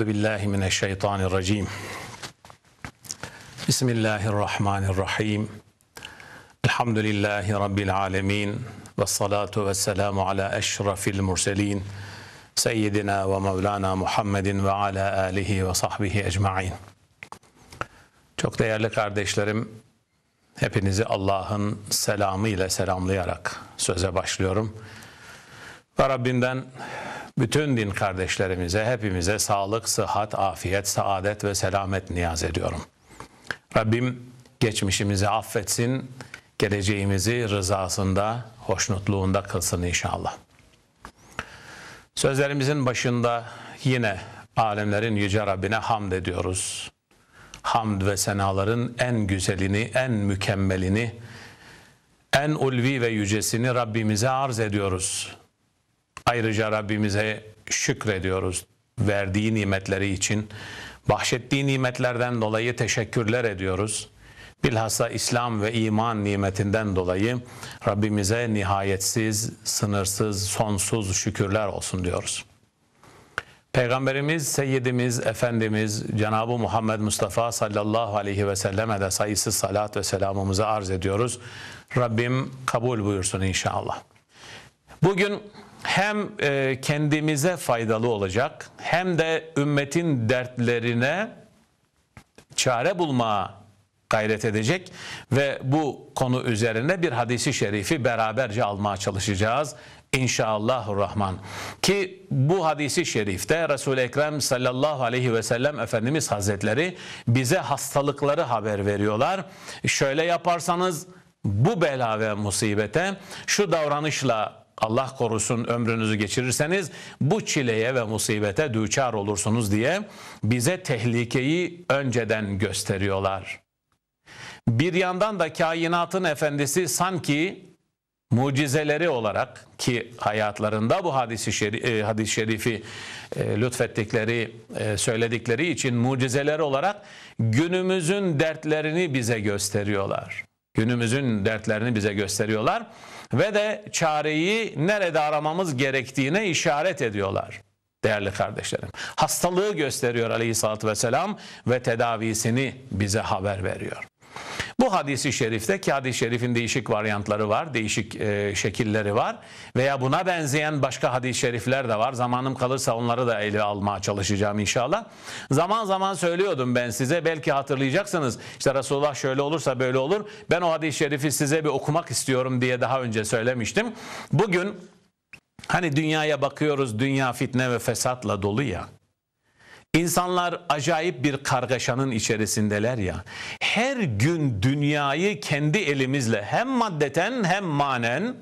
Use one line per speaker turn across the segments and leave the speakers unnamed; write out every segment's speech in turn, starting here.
Euzu billahi mineşşeytanirracim. Bismillahirrahmanirrahim. Elhamdülillahi rabbil alamin ve salatu vesselamu ala eşrafil murselin seyyidina ve mevlana Muhammedin ve ala alihi ve sahbihi ecmaîn. Çok değerli kardeşlerim, hepinizi Allah'ın selamı ile selamlayarak söze başlıyorum. Ve Rabbimden bütün din kardeşlerimize, hepimize sağlık, sıhhat, afiyet, saadet ve selamet niyaz ediyorum. Rabbim geçmişimizi affetsin, geleceğimizi rızasında, hoşnutluğunda kılsın inşallah. Sözlerimizin başında yine alemlerin yüce Rabbine hamd ediyoruz. Hamd ve senaların en güzelini, en mükemmelini, en ulvi ve yücesini Rabbimize arz ediyoruz. Ayrıca Rabbimize şükrediyoruz verdiği nimetleri için. Bahşettiği nimetlerden dolayı teşekkürler ediyoruz. Bilhassa İslam ve iman nimetinden dolayı Rabbimize nihayetsiz, sınırsız, sonsuz şükürler olsun diyoruz. Peygamberimiz, Seyyidimiz, Efendimiz Cenab-ı Muhammed Mustafa sallallahu aleyhi ve selleme de sayısız salat ve selamımızı arz ediyoruz. Rabbim kabul buyursun inşallah. Bugün hem e, kendimize faydalı olacak hem de ümmetin dertlerine çare bulmaya gayret edecek ve bu konu üzerine bir hadisi şerifi beraberce almaya çalışacağız. İnşallahurrahman. Ki bu hadisi şerifte Resul-i Ekrem sallallahu aleyhi ve sellem Efendimiz Hazretleri bize hastalıkları haber veriyorlar. Şöyle yaparsanız bu bela ve musibete şu davranışla Allah korusun ömrünüzü geçirirseniz bu çileye ve musibete düçar olursunuz diye bize tehlikeyi önceden gösteriyorlar. Bir yandan da kainatın efendisi sanki mucizeleri olarak ki hayatlarında bu hadisi şerif, e, hadis şerifi e, lütfettikleri, e, söyledikleri için mucizeleri olarak günümüzün dertlerini bize gösteriyorlar. Günümüzün dertlerini bize gösteriyorlar ve de çareyi nerede aramamız gerektiğine işaret ediyorlar. Değerli kardeşlerim, hastalığı gösteriyor aleyhissalatü vesselam ve tedavisini bize haber veriyor. Bu hadisi şerifte ki hadis-i şerifin değişik varyantları var, değişik e, şekilleri var veya buna benzeyen başka hadis-i şerifler de var. Zamanım kalırsa onları da ele almaya çalışacağım inşallah. Zaman zaman söylüyordum ben size belki hatırlayacaksınız. İşte Resulullah şöyle olursa böyle olur. Ben o hadis-i şerifi size bir okumak istiyorum diye daha önce söylemiştim. Bugün hani dünyaya bakıyoruz dünya fitne ve fesatla dolu ya. İnsanlar acayip bir kargaşanın içerisindeler ya. Her gün dünyayı kendi elimizle hem maddeten hem manen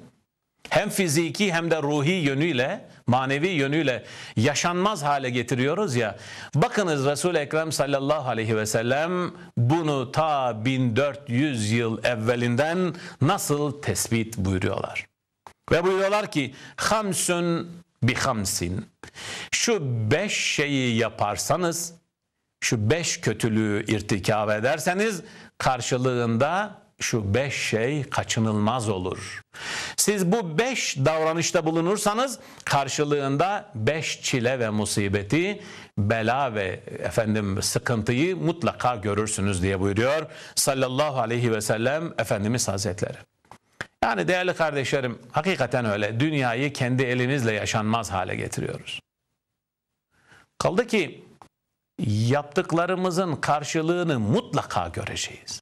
hem fiziki hem de ruhi yönüyle, manevi yönüyle yaşanmaz hale getiriyoruz ya. Bakınız Resul-i Ekrem sallallahu aleyhi ve sellem bunu ta 1400 yıl evvelinden nasıl tespit buyuruyorlar. Ve buyuruyorlar ki hamsun bi hamsin. Şu beş şeyi yaparsanız, şu beş kötülüğü irtikab ederseniz karşılığında şu beş şey kaçınılmaz olur. Siz bu beş davranışta bulunursanız karşılığında beş çile ve musibeti, bela ve efendim sıkıntıyı mutlaka görürsünüz diye buyuruyor sallallahu aleyhi ve sellem Efendimiz Hazretleri. Yani değerli kardeşlerim hakikaten öyle dünyayı kendi elimizle yaşanmaz hale getiriyoruz. Kaldı ki yaptıklarımızın karşılığını mutlaka göreceğiz.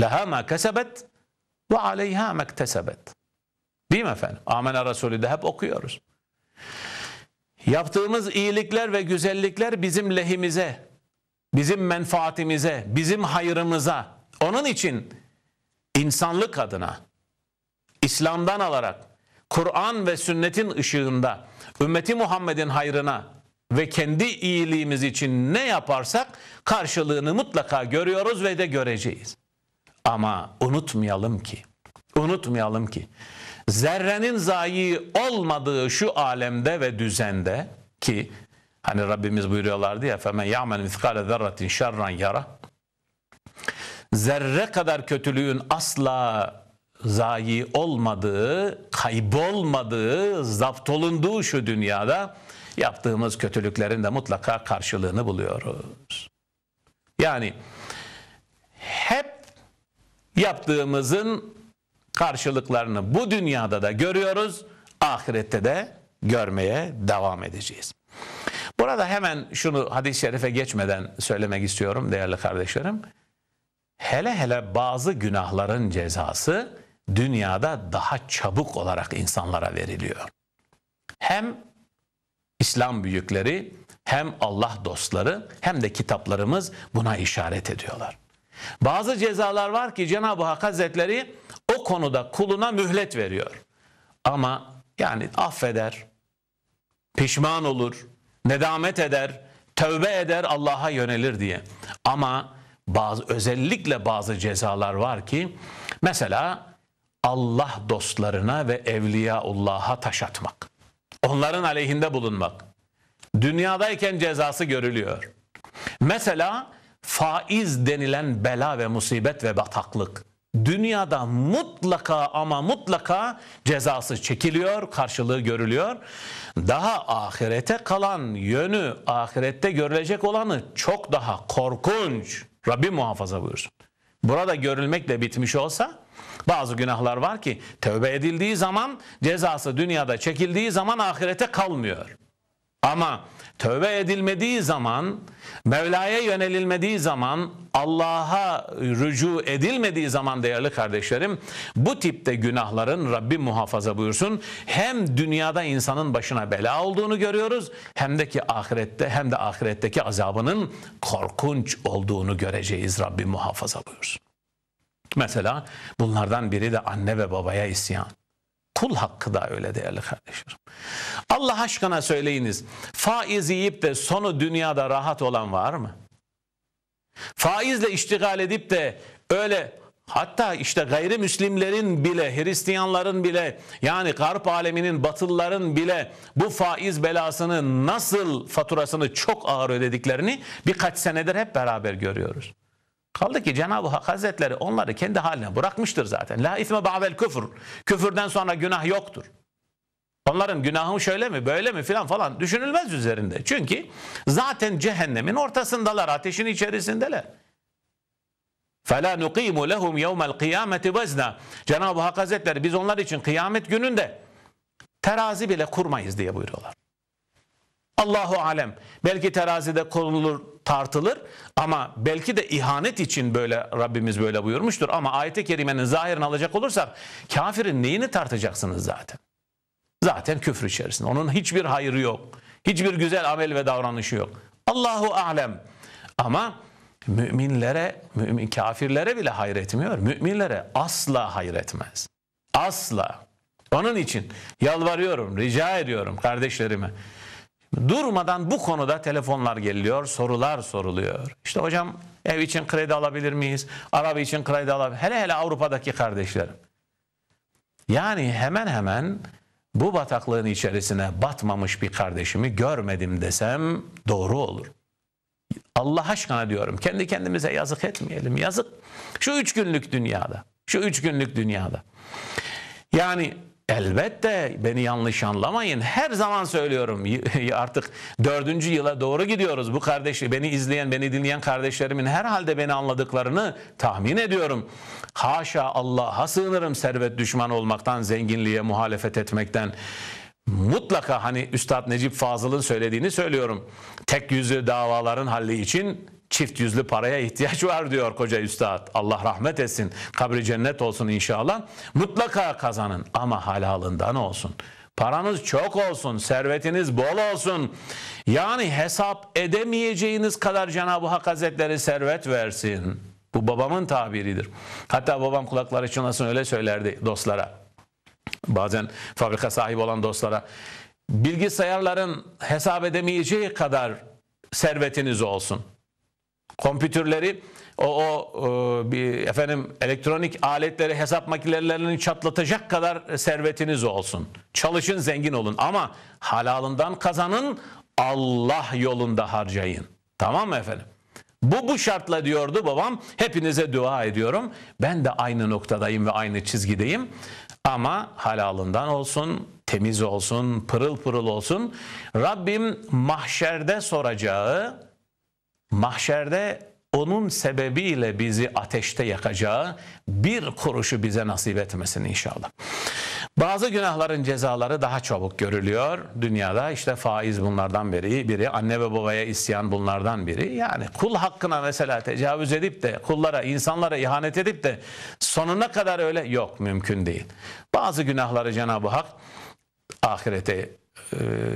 Leha ma kesebet ve aleyha mektesebet. Değil mi efendim? Amena Resulü de hep okuyoruz. Yaptığımız iyilikler ve güzellikler bizim lehimize, bizim menfaatimize, bizim hayrımıza. Onun için insanlık adına İslam'dan alarak Kur'an ve sünnetin ışığında ümmeti Muhammed'in hayrına ve kendi iyiliğimiz için ne yaparsak karşılığını mutlaka görüyoruz ve de göreceğiz. Ama unutmayalım ki, unutmayalım ki zerrenin zayi olmadığı şu alemde ve düzende ki hani Rabbimiz buyuruyorlardı ya femen ya'mel miskale zerratin şerran yara zerre kadar kötülüğün asla zayi olmadığı, kaybolmadığı, zapt olunduğu şu dünyada yaptığımız kötülüklerin de mutlaka karşılığını buluyoruz. Yani hep yaptığımızın karşılıklarını bu dünyada da görüyoruz, ahirette de görmeye devam edeceğiz. Burada hemen şunu hadis-i şerife geçmeden söylemek istiyorum değerli kardeşlerim. Hele hele bazı günahların cezası dünyada daha çabuk olarak insanlara veriliyor. Hem İslam büyükleri hem Allah dostları hem de kitaplarımız buna işaret ediyorlar. Bazı cezalar var ki Cenab-ı Hak Hazretleri o konuda kuluna mühlet veriyor. Ama yani affeder, pişman olur, nedamet eder, tövbe eder, Allah'a yönelir diye. Ama bazı özellikle bazı cezalar var ki mesela Allah dostlarına ve evliyaullah'a taş atmak. Onların aleyhinde bulunmak. Dünyadayken cezası görülüyor. Mesela faiz denilen bela ve musibet ve bataklık dünyada mutlaka ama mutlaka cezası çekiliyor, karşılığı görülüyor. Daha ahirete kalan yönü, ahirette görülecek olanı çok daha korkunç. Rabbim muhafaza buyursun. Burada görülmekle bitmiş olsa bazı günahlar var ki tövbe edildiği zaman cezası dünyada çekildiği zaman ahirete kalmıyor. Ama tövbe edilmediği zaman, Mevla'ya yönelilmediği zaman, Allah'a rücu edilmediği zaman değerli kardeşlerim, bu tipte günahların Rabbim muhafaza buyursun, hem dünyada insanın başına bela olduğunu görüyoruz, hem de ki ahirette hem de ahiretteki azabının korkunç olduğunu göreceğiz Rabbim muhafaza buyursun. Mesela bunlardan biri de anne ve babaya isyan. Kul hakkı da öyle değerli kardeşlerim. Allah aşkına söyleyiniz. Faiz yiyip de sonu dünyada rahat olan var mı? Faizle iştigal edip de öyle hatta işte gayrimüslimlerin bile Hristiyanların bile yani garp aleminin batılıların bile bu faiz belasını nasıl faturasını çok ağır ödediklerini birkaç senedir hep beraber görüyoruz. Kaldı ki Cenab-ı Hak Hazretleri onları kendi haline bırakmıştır zaten. La isme ba'vel küfür. Küfürden sonra günah yoktur. Onların günahı şöyle mi böyle mi filan falan düşünülmez üzerinde. Çünkü zaten cehennemin ortasındalar, ateşin içerisindeler. فَلَا نُقِيمُ لَهُمْ يَوْمَ الْقِيَامَةِ وَزْنًا Cenab-ı Hak Hazretleri biz onlar için kıyamet gününde terazi bile kurmayız diye buyuruyorlar. Allahu alem. Belki terazide konulur, tartılır ama belki de ihanet için böyle Rabbimiz böyle buyurmuştur. Ama ayet-i kerimenin zahirini alacak olursak kafirin neyini tartacaksınız zaten? Zaten küfür içerisinde. Onun hiçbir hayrı yok. Hiçbir güzel amel ve davranışı yok. Allahu alem. Ama müminlere, mümin kafirlere bile hayretmiyor. Müminlere asla hayretmez. Asla. Onun için yalvarıyorum, rica ediyorum kardeşlerime. Durmadan bu konuda telefonlar geliyor, sorular soruluyor. İşte hocam ev için kredi alabilir miyiz? Araba için kredi alabilir Hele hele Avrupa'daki kardeşlerim. Yani hemen hemen bu bataklığın içerisine batmamış bir kardeşimi görmedim desem doğru olur. Allah aşkına diyorum kendi kendimize yazık etmeyelim. Yazık. Şu üç günlük dünyada. Şu üç günlük dünyada. Yani Elbette beni yanlış anlamayın. Her zaman söylüyorum artık dördüncü yıla doğru gidiyoruz. Bu kardeşi beni izleyen, beni dinleyen kardeşlerimin herhalde beni anladıklarını tahmin ediyorum. Haşa Allah'a sığınırım servet düşman olmaktan, zenginliğe muhalefet etmekten. Mutlaka hani Üstad Necip Fazıl'ın söylediğini söylüyorum. Tek yüzlü davaların halli için çift yüzlü paraya ihtiyaç var diyor koca üstad. Allah rahmet etsin. Kabri cennet olsun inşallah. Mutlaka kazanın ama halalından olsun. Paranız çok olsun, servetiniz bol olsun. Yani hesap edemeyeceğiniz kadar Cenab-ı Hak Hazretleri servet versin. Bu babamın tabiridir. Hatta babam kulakları çınlasın öyle söylerdi dostlara. Bazen fabrika sahibi olan dostlara. Bilgisayarların hesap edemeyeceği kadar servetiniz olsun kompütürleri o, o e, bir efendim elektronik aletleri hesap makinelerini çatlatacak kadar servetiniz olsun. Çalışın zengin olun ama halalından kazanın Allah yolunda harcayın. Tamam mı efendim? Bu bu şartla diyordu babam. Hepinize dua ediyorum. Ben de aynı noktadayım ve aynı çizgideyim. Ama halalından olsun, temiz olsun, pırıl pırıl olsun. Rabbim mahşerde soracağı, mahşerde onun sebebiyle bizi ateşte yakacağı bir kuruşu bize nasip etmesin inşallah. Bazı günahların cezaları daha çabuk görülüyor dünyada. işte faiz bunlardan biri, biri anne ve babaya isyan bunlardan biri. Yani kul hakkına mesela tecavüz edip de kullara, insanlara ihanet edip de sonuna kadar öyle yok mümkün değil. Bazı günahları Cenab-ı Hak ahirete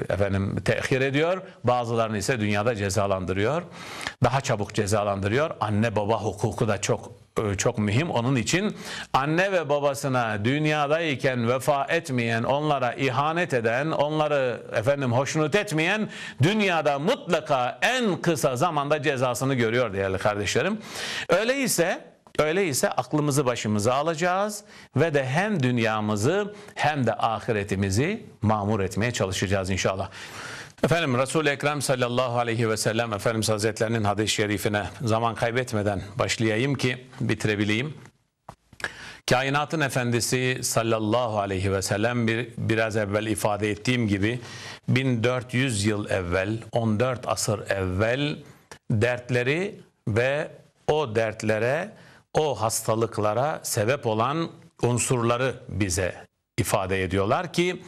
efendim tehir ediyor. Bazılarını ise dünyada cezalandırıyor. Daha çabuk cezalandırıyor. Anne baba hukuku da çok e, çok mühim. Onun için anne ve babasına dünyadayken vefa etmeyen, onlara ihanet eden, onları efendim hoşnut etmeyen dünyada mutlaka en kısa zamanda cezasını görüyor değerli kardeşlerim. Öyleyse Öyleyse aklımızı başımıza alacağız ve de hem dünyamızı hem de ahiretimizi mamur etmeye çalışacağız inşallah. Efendim Resul-i Ekrem sallallahu aleyhi ve sellem Efendimiz Hazretlerinin hadis-i şerifine zaman kaybetmeden başlayayım ki bitirebileyim. Kainatın efendisi sallallahu aleyhi ve sellem bir, biraz evvel ifade ettiğim gibi 1400 yıl evvel 14 asır evvel dertleri ve o dertlere o hastalıklara sebep olan unsurları bize ifade ediyorlar ki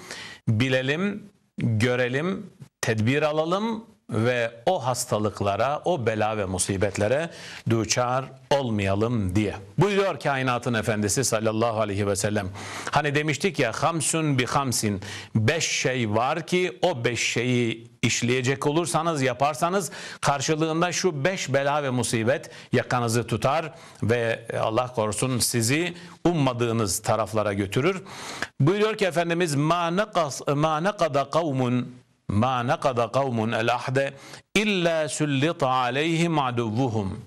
bilelim, görelim, tedbir alalım ve o hastalıklara, o bela ve musibetlere duçar olmayalım diye. Buyuruyor kainatın efendisi sallallahu aleyhi ve sellem. Hani demiştik ya hamsun bi hamsin. Beş şey var ki o beş şeyi işleyecek olursanız yaparsanız karşılığında şu beş bela ve musibet yakanızı tutar ve Allah korusun sizi ummadığınız taraflara götürür. Buyuruyor ki Efendimiz ma neqada kavmun ma nekada kavmun el ahde illa sullita aleyhim aduvuhum.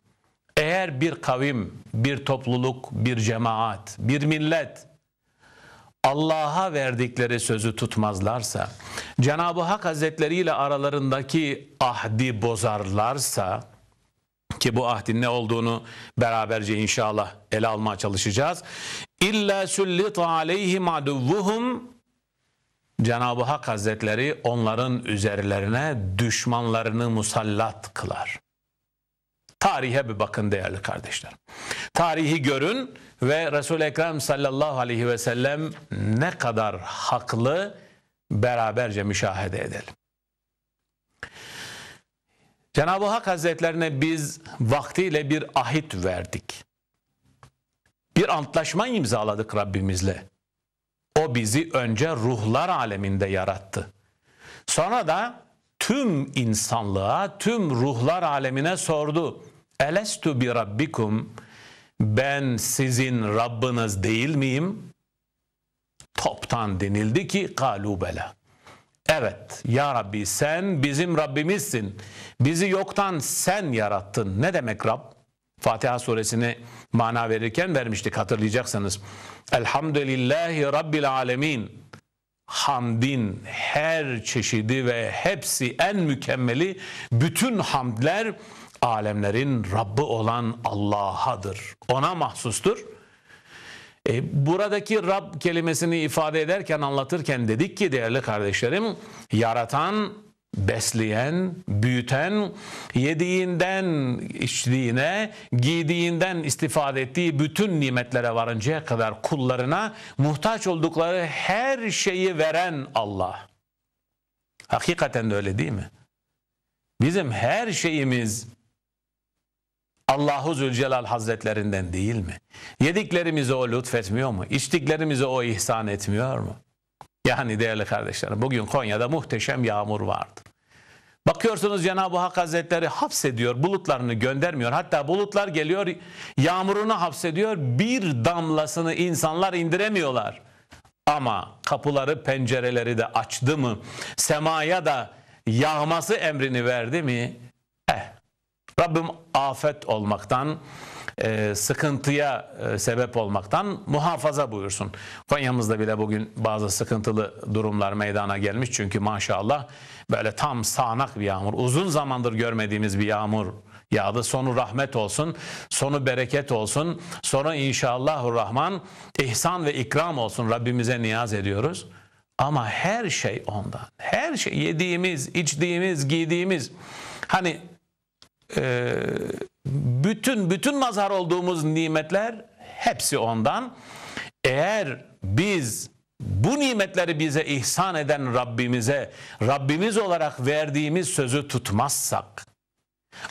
Eğer bir kavim, bir topluluk, bir cemaat, bir millet Allah'a verdikleri sözü tutmazlarsa, Cenab-ı Hak Hazretleri ile aralarındaki ahdi bozarlarsa, ki bu ahdin ne olduğunu beraberce inşallah ele almaya çalışacağız. İlla sullita aleyhim aduvuhum Cenab-ı Hak Hazretleri onların üzerlerine düşmanlarını musallat kılar. Tarihe bir bakın değerli kardeşler. Tarihi görün ve Resul-i Ekrem sallallahu aleyhi ve sellem ne kadar haklı beraberce müşahede edelim. Cenab-ı Hak Hazretlerine biz vaktiyle bir ahit verdik. Bir antlaşma imzaladık Rabbimizle. O bizi önce ruhlar aleminde yarattı. Sonra da tüm insanlığa, tüm ruhlar alemine sordu. Elestu bi rabbikum ben sizin Rabbiniz değil miyim? Toptan denildi ki kalubela. Evet ya Rabbi sen bizim Rabbimizsin. Bizi yoktan sen yarattın. Ne demek Rab? Fatiha suresini mana verirken vermiştik hatırlayacaksınız. Elhamdülillahi Rabbil alemin. Hamdin her çeşidi ve hepsi en mükemmeli bütün hamdler alemlerin Rabbi olan Allah'adır. Ona mahsustur. E, buradaki Rab kelimesini ifade ederken anlatırken dedik ki değerli kardeşlerim yaratan besleyen, büyüten, yediğinden içtiğine, giydiğinden istifade ettiği bütün nimetlere varıncaya kadar kullarına muhtaç oldukları her şeyi veren Allah. Hakikaten de öyle değil mi? Bizim her şeyimiz Allahu Zülcelal Hazretlerinden değil mi? Yediklerimizi o lütfetmiyor mu? İçtiklerimizi o ihsan etmiyor mu? Yani değerli kardeşlerim bugün Konya'da muhteşem yağmur vardı. Bakıyorsunuz Cenab-ı Hak Hazretleri hapsediyor, bulutlarını göndermiyor. Hatta bulutlar geliyor, yağmurunu hapsediyor, bir damlasını insanlar indiremiyorlar. Ama kapıları, pencereleri de açtı mı, semaya da yağması emrini verdi mi? Eh, Rabbim afet olmaktan, e, sıkıntıya e, sebep olmaktan muhafaza buyursun. Konya'mızda bile bugün bazı sıkıntılı durumlar meydana gelmiş. Çünkü maşallah böyle tam sağanak bir yağmur. Uzun zamandır görmediğimiz bir yağmur yağdı. Sonu rahmet olsun, sonu bereket olsun, sonu inşallahü rahman ihsan ve ikram olsun Rabbimize niyaz ediyoruz. Ama her şey ondan. Her şey yediğimiz, içtiğimiz, giydiğimiz. Hani e, bütün bütün mazhar olduğumuz nimetler hepsi ondan. Eğer biz bu nimetleri bize ihsan eden Rabbimize, Rabbimiz olarak verdiğimiz sözü tutmazsak,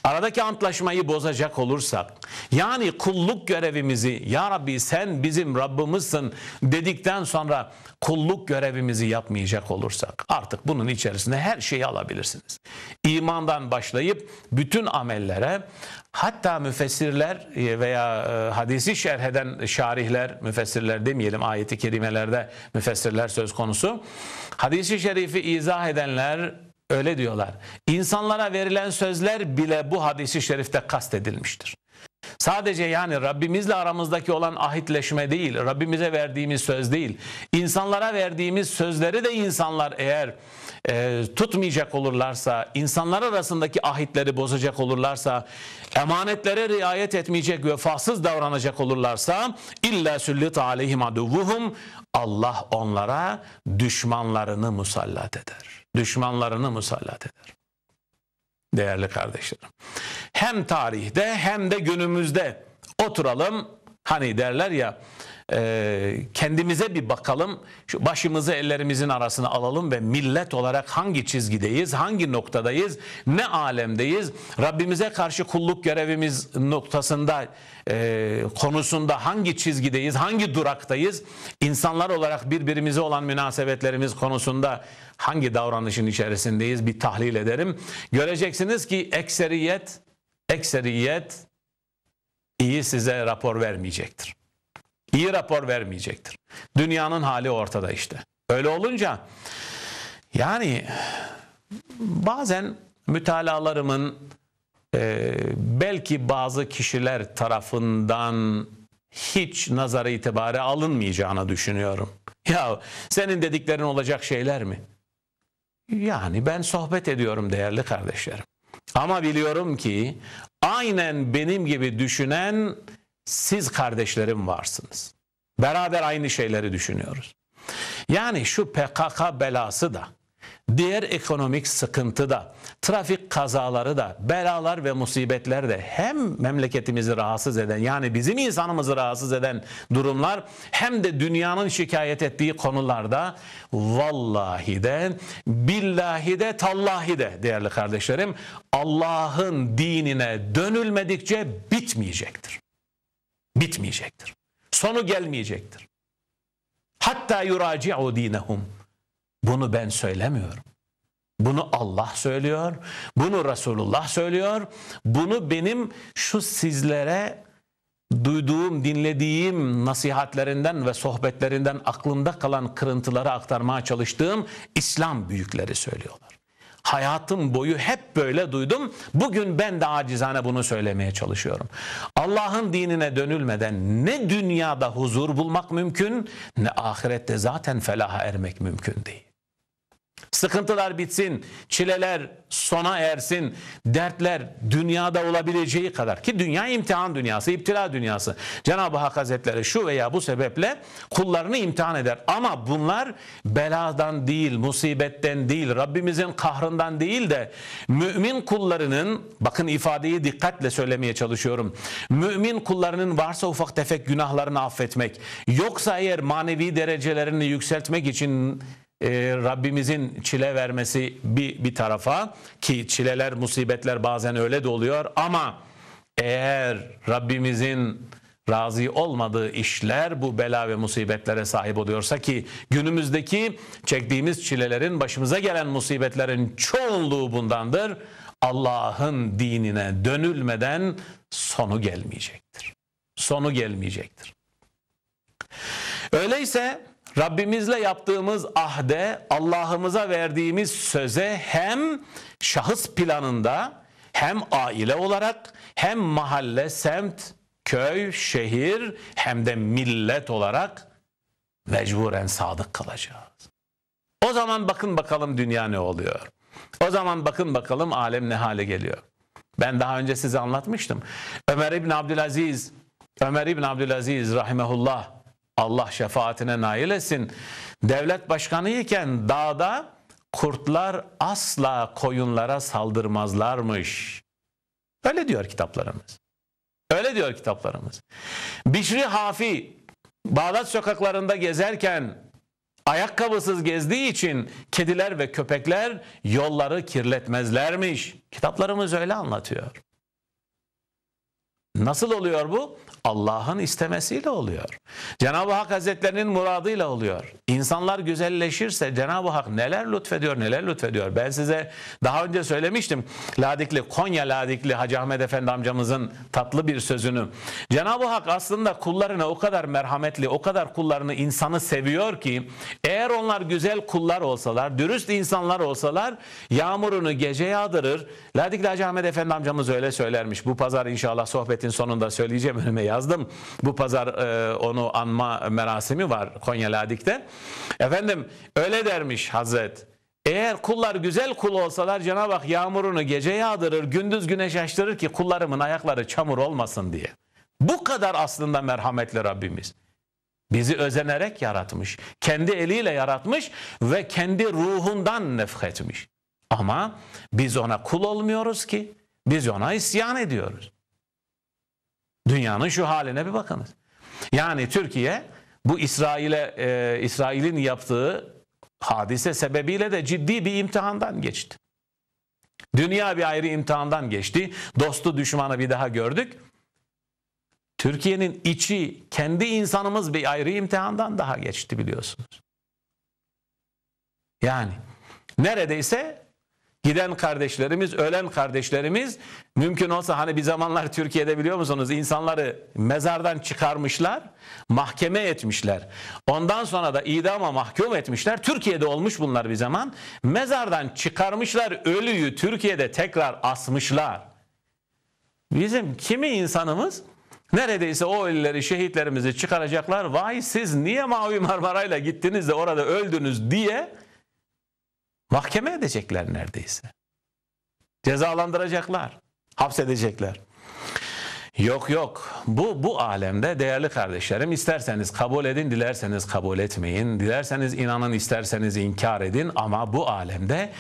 aradaki antlaşmayı bozacak olursak, yani kulluk görevimizi, Ya Rabbi sen bizim Rabbimizsin dedikten sonra kulluk görevimizi yapmayacak olursak, artık bunun içerisinde her şeyi alabilirsiniz. İmandan başlayıp bütün amellere, hatta müfessirler veya e, hadisi şerh eden şarihler, müfessirler demeyelim ayeti kerimelerde müfessirler söz konusu, hadisi şerifi izah edenler Öyle diyorlar. İnsanlara verilen sözler bile bu hadisi şerifte kastedilmiştir. Sadece yani Rabbimizle aramızdaki olan ahitleşme değil, Rabbimize verdiğimiz söz değil. İnsanlara verdiğimiz sözleri de insanlar eğer e, tutmayacak olurlarsa, insanlar arasındaki ahitleri bozacak olurlarsa, emanetlere riayet etmeyecek, vefasız davranacak olurlarsa, illa süllit aleyhim aduvuhum, Allah onlara düşmanlarını musallat eder düşmanlarını musallat eder. Değerli kardeşlerim. Hem tarihte hem de günümüzde oturalım. Hani derler ya e, kendimize bir bakalım. Şu başımızı ellerimizin arasına alalım ve millet olarak hangi çizgideyiz, hangi noktadayız, ne alemdeyiz, Rabbimize karşı kulluk görevimiz noktasında e, konusunda hangi çizgideyiz, hangi duraktayız, insanlar olarak birbirimize olan münasebetlerimiz konusunda hangi davranışın içerisindeyiz bir tahlil ederim. Göreceksiniz ki ekseriyet, ekseriyet iyi size rapor vermeyecektir iyi rapor vermeyecektir. Dünyanın hali ortada işte. Öyle olunca yani bazen mütalalarımın e, belki bazı kişiler tarafından hiç nazara itibare alınmayacağını düşünüyorum. Ya senin dediklerin olacak şeyler mi? Yani ben sohbet ediyorum değerli kardeşlerim. Ama biliyorum ki aynen benim gibi düşünen siz kardeşlerim varsınız. Beraber aynı şeyleri düşünüyoruz. Yani şu PKK belası da, diğer ekonomik sıkıntı da, trafik kazaları da, belalar ve musibetler de hem memleketimizi rahatsız eden yani bizim insanımızı rahatsız eden durumlar hem de dünyanın şikayet ettiği konularda vallahi de billahi de tallahi de değerli kardeşlerim Allah'ın dinine dönülmedikçe bitmeyecektir bitmeyecektir. Sonu gelmeyecektir. Hatta yuraci'u dinehum. Bunu ben söylemiyorum. Bunu Allah söylüyor. Bunu Resulullah söylüyor. Bunu benim şu sizlere duyduğum, dinlediğim nasihatlerinden ve sohbetlerinden aklımda kalan kırıntıları aktarmaya çalıştığım İslam büyükleri söylüyorlar. Hayatım boyu hep böyle duydum. Bugün ben de acizane bunu söylemeye çalışıyorum. Allah'ın dinine dönülmeden ne dünyada huzur bulmak mümkün ne ahirette zaten felaha ermek mümkün değil. Sıkıntılar bitsin, çileler sona ersin, dertler dünyada olabileceği kadar ki dünya imtihan dünyası, iptila dünyası. Cenab-ı Hak Hazretleri şu veya bu sebeple kullarını imtihan eder. Ama bunlar beladan değil, musibetten değil, Rabbimizin kahrından değil de mümin kullarının, bakın ifadeyi dikkatle söylemeye çalışıyorum. Mümin kullarının varsa ufak tefek günahlarını affetmek, yoksa eğer manevi derecelerini yükseltmek için e, Rabbimizin çile vermesi bir, bir tarafa ki çileler, musibetler bazen öyle de oluyor ama eğer Rabbimizin razı olmadığı işler bu bela ve musibetlere sahip oluyorsa ki günümüzdeki çektiğimiz çilelerin başımıza gelen musibetlerin çoğunluğu bundandır. Allah'ın dinine dönülmeden sonu gelmeyecektir. Sonu gelmeyecektir. Öyleyse Rabbimizle yaptığımız ahde, Allah'ımıza verdiğimiz söze hem şahıs planında hem aile olarak hem mahalle, semt, köy, şehir hem de millet olarak mecburen sadık kalacağız. O zaman bakın bakalım dünya ne oluyor. O zaman bakın bakalım alem ne hale geliyor. Ben daha önce size anlatmıştım. Ömer İbn Abdülaziz, Ömer İbn Abdülaziz rahimehullah Allah şefaatine nail etsin. Devlet başkanı iken dağda kurtlar asla koyunlara saldırmazlarmış. Öyle diyor kitaplarımız. Öyle diyor kitaplarımız. Bişri Hafi Bağdat sokaklarında gezerken ayakkabısız gezdiği için kediler ve köpekler yolları kirletmezlermiş. Kitaplarımız öyle anlatıyor. Nasıl oluyor bu? Allah'ın istemesiyle oluyor. Cenab-ı Hak Hazretlerinin muradıyla oluyor. İnsanlar güzelleşirse Cenab-ı Hak neler lütfediyor, neler lütfediyor. Ben size daha önce söylemiştim. Ladikli, Konya Ladikli Hacı Ahmet Efendi amcamızın tatlı bir sözünü. Cenab-ı Hak aslında kullarına o kadar merhametli, o kadar kullarını insanı seviyor ki eğer onlar güzel kullar olsalar, dürüst insanlar olsalar yağmurunu gece yağdırır. Ladikli Hacı Ahmet Efendi amcamız öyle söylermiş. Bu pazar inşallah sohbetin sonunda söyleyeceğim önüme yazdım. Bu pazar e, onu anma merasimi var Konya Ladik'te. Efendim öyle dermiş Hazret. Eğer kullar güzel kul olsalar Cenab-ı Hak yağmurunu gece yağdırır, gündüz güneş açtırır ki kullarımın ayakları çamur olmasın diye. Bu kadar aslında merhametli Rabbimiz. Bizi özenerek yaratmış. Kendi eliyle yaratmış ve kendi ruhundan nefhetmiş. Ama biz ona kul olmuyoruz ki. Biz ona isyan ediyoruz. Dünyanın şu haline bir bakınız. Yani Türkiye bu İsrail'e e, İsrail'in yaptığı hadise sebebiyle de ciddi bir imtihandan geçti. Dünya bir ayrı imtihandan geçti. Dostu düşmanı bir daha gördük. Türkiye'nin içi kendi insanımız bir ayrı imtihandan daha geçti biliyorsunuz. Yani neredeyse Giden kardeşlerimiz, ölen kardeşlerimiz mümkün olsa hani bir zamanlar Türkiye'de biliyor musunuz insanları mezardan çıkarmışlar, mahkeme etmişler. Ondan sonra da idama mahkum etmişler. Türkiye'de olmuş bunlar bir zaman. Mezardan çıkarmışlar ölüyü Türkiye'de tekrar asmışlar. Bizim kimi insanımız neredeyse o ölüleri şehitlerimizi çıkaracaklar. Vay siz niye Mavi Marmara'yla gittiniz de orada öldünüz diye Mahkeme edecekler neredeyse. Cezalandıracaklar. Hapsedecekler. Yok yok. Bu bu alemde değerli kardeşlerim isterseniz kabul edin, dilerseniz kabul etmeyin. Dilerseniz inanın, isterseniz inkar edin ama bu alemde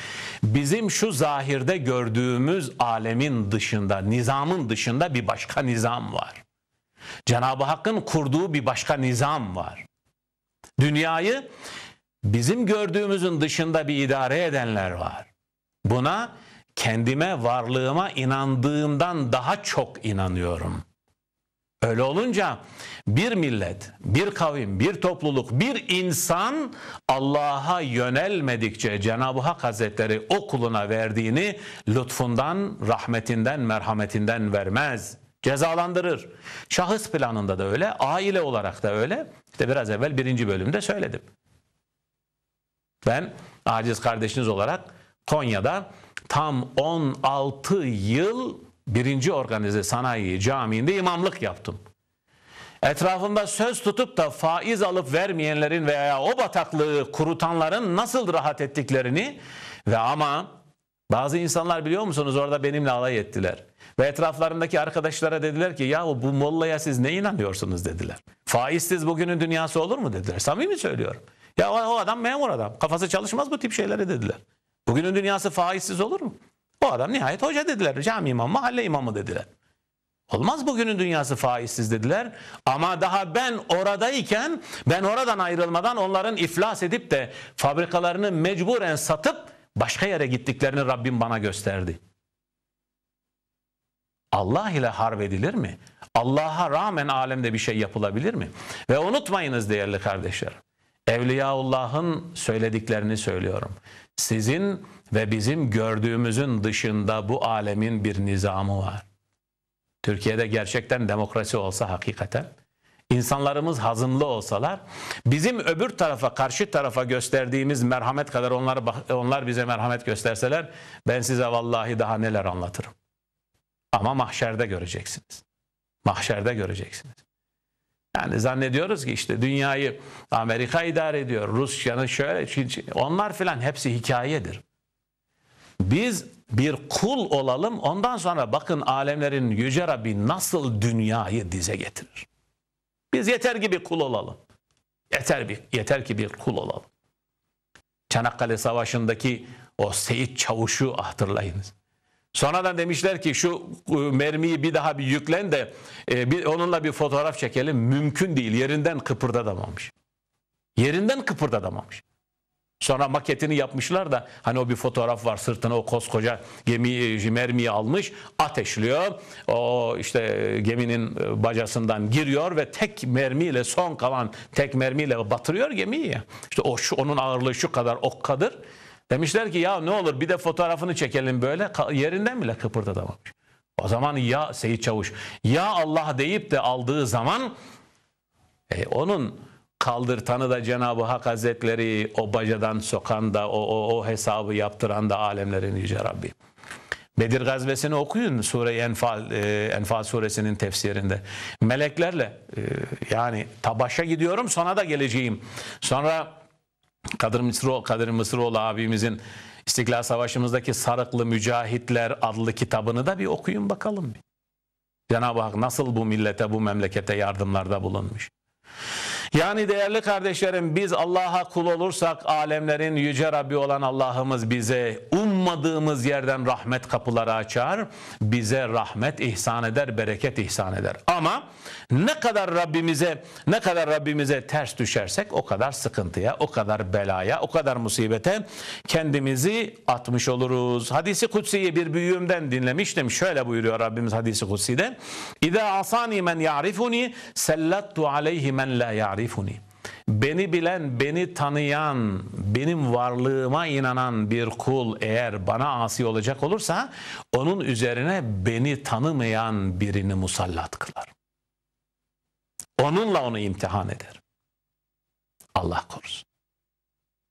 bizim şu zahirde gördüğümüz alemin dışında, nizamın dışında bir başka nizam var. Cenab-ı Hakk'ın kurduğu bir başka nizam var. Dünyayı bizim gördüğümüzün dışında bir idare edenler var. Buna kendime, varlığıma inandığımdan daha çok inanıyorum. Öyle olunca bir millet, bir kavim, bir topluluk, bir insan Allah'a yönelmedikçe Cenab-ı Hak Hazretleri o kuluna verdiğini lütfundan, rahmetinden, merhametinden vermez. Cezalandırır. Şahıs planında da öyle, aile olarak da öyle. İşte biraz evvel birinci bölümde söyledim. Ben aciz kardeşiniz olarak Konya'da tam 16 yıl birinci organize sanayi camiinde imamlık yaptım. Etrafında söz tutup da faiz alıp vermeyenlerin veya o bataklığı kurutanların nasıl rahat ettiklerini ve ama bazı insanlar biliyor musunuz orada benimle alay ettiler. Ve etraflarındaki arkadaşlara dediler ki ya bu mollaya siz ne inanıyorsunuz dediler. Faizsiz bugünün dünyası olur mu dediler. Samimi söylüyorum. Ya o adam memur adam. Kafası çalışmaz bu tip şeyleri dediler. Bugünün dünyası faizsiz olur mu? O adam nihayet hoca dediler. Cami imamı, mahalle imamı dediler. Olmaz bugünün dünyası faizsiz dediler. Ama daha ben oradayken ben oradan ayrılmadan onların iflas edip de fabrikalarını mecburen satıp başka yere gittiklerini Rabbim bana gösterdi. Allah ile harp edilir mi? Allah'a rağmen alemde bir şey yapılabilir mi? Ve unutmayınız değerli kardeşler. Evliyaullah'ın söylediklerini söylüyorum. Sizin ve bizim gördüğümüzün dışında bu alemin bir nizamı var. Türkiye'de gerçekten demokrasi olsa hakikaten, insanlarımız hazımlı olsalar, bizim öbür tarafa, karşı tarafa gösterdiğimiz merhamet kadar onlar, onlar bize merhamet gösterseler, ben size vallahi daha neler anlatırım. Ama mahşerde göreceksiniz. Mahşerde göreceksiniz. Yani zannediyoruz ki işte dünyayı Amerika idare ediyor, Rusya'nın şöyle, onlar filan hepsi hikayedir. Biz bir kul olalım ondan sonra bakın alemlerin yüce Rabbi nasıl dünyayı dize getirir. Biz yeter gibi kul olalım. Yeter, bir, yeter ki bir kul olalım. Çanakkale Savaşı'ndaki o Seyit Çavuş'u hatırlayınız. Sonradan demişler ki şu e, mermiyi bir daha bir yüklen de e, onunla bir fotoğraf çekelim. Mümkün değil. Yerinden kıpırdadamamış. Yerinden kıpırdadamamış. Sonra maketini yapmışlar da hani o bir fotoğraf var sırtına o koskoca gemi e, mermiyi almış ateşliyor. O işte geminin bacasından giriyor ve tek mermiyle son kalan tek mermiyle batırıyor gemiyi. İşte o şu onun ağırlığı şu kadar okkadır. Demişler ki ya ne olur bir de fotoğrafını çekelim böyle yerinden bile kıpırdamamış. O zaman ya Seyit Çavuş ya Allah deyip de aldığı zaman e, onun kaldırtanı da Cenab-ı Hak Hazretleri o bacadan sokan da o, o, o hesabı yaptıran da alemlerin Yüce Rabbi. Bedir gazvesini okuyun Sure Enfal, e, Enfal suresinin tefsirinde. Meleklerle e, yani Tabaş'a gidiyorum sonra da geleceğim. Sonra Kadir Mısıroğlu, Kadir Mısıroğlu abimizin İstiklal Savaşı'mızdaki Sarıklı Mücahitler adlı kitabını da bir okuyun bakalım. Cenab-ı Hak nasıl bu millete, bu memlekete yardımlarda bulunmuş. Yani değerli kardeşlerim biz Allah'a kul olursak alemlerin yüce Rabbi olan Allah'ımız bize ummadığımız yerden rahmet kapıları açar. Bize rahmet ihsan eder, bereket ihsan eder. Ama ne kadar Rabbimize ne kadar Rabbimize ters düşersek o kadar sıkıntıya, o kadar belaya, o kadar musibete kendimizi atmış oluruz. Hadisi kutsiyi bir büyüğümden dinlemiştim. Şöyle buyuruyor Rabbimiz hadisi kutside. İza asani men ya'rifuni sellattu aleyhi men la ya'rifuni. Beni bilen, beni tanıyan, benim varlığıma inanan bir kul eğer bana asi olacak olursa onun üzerine beni tanımayan birini musallat kılar. Onunla onu imtihan eder. Allah korusun.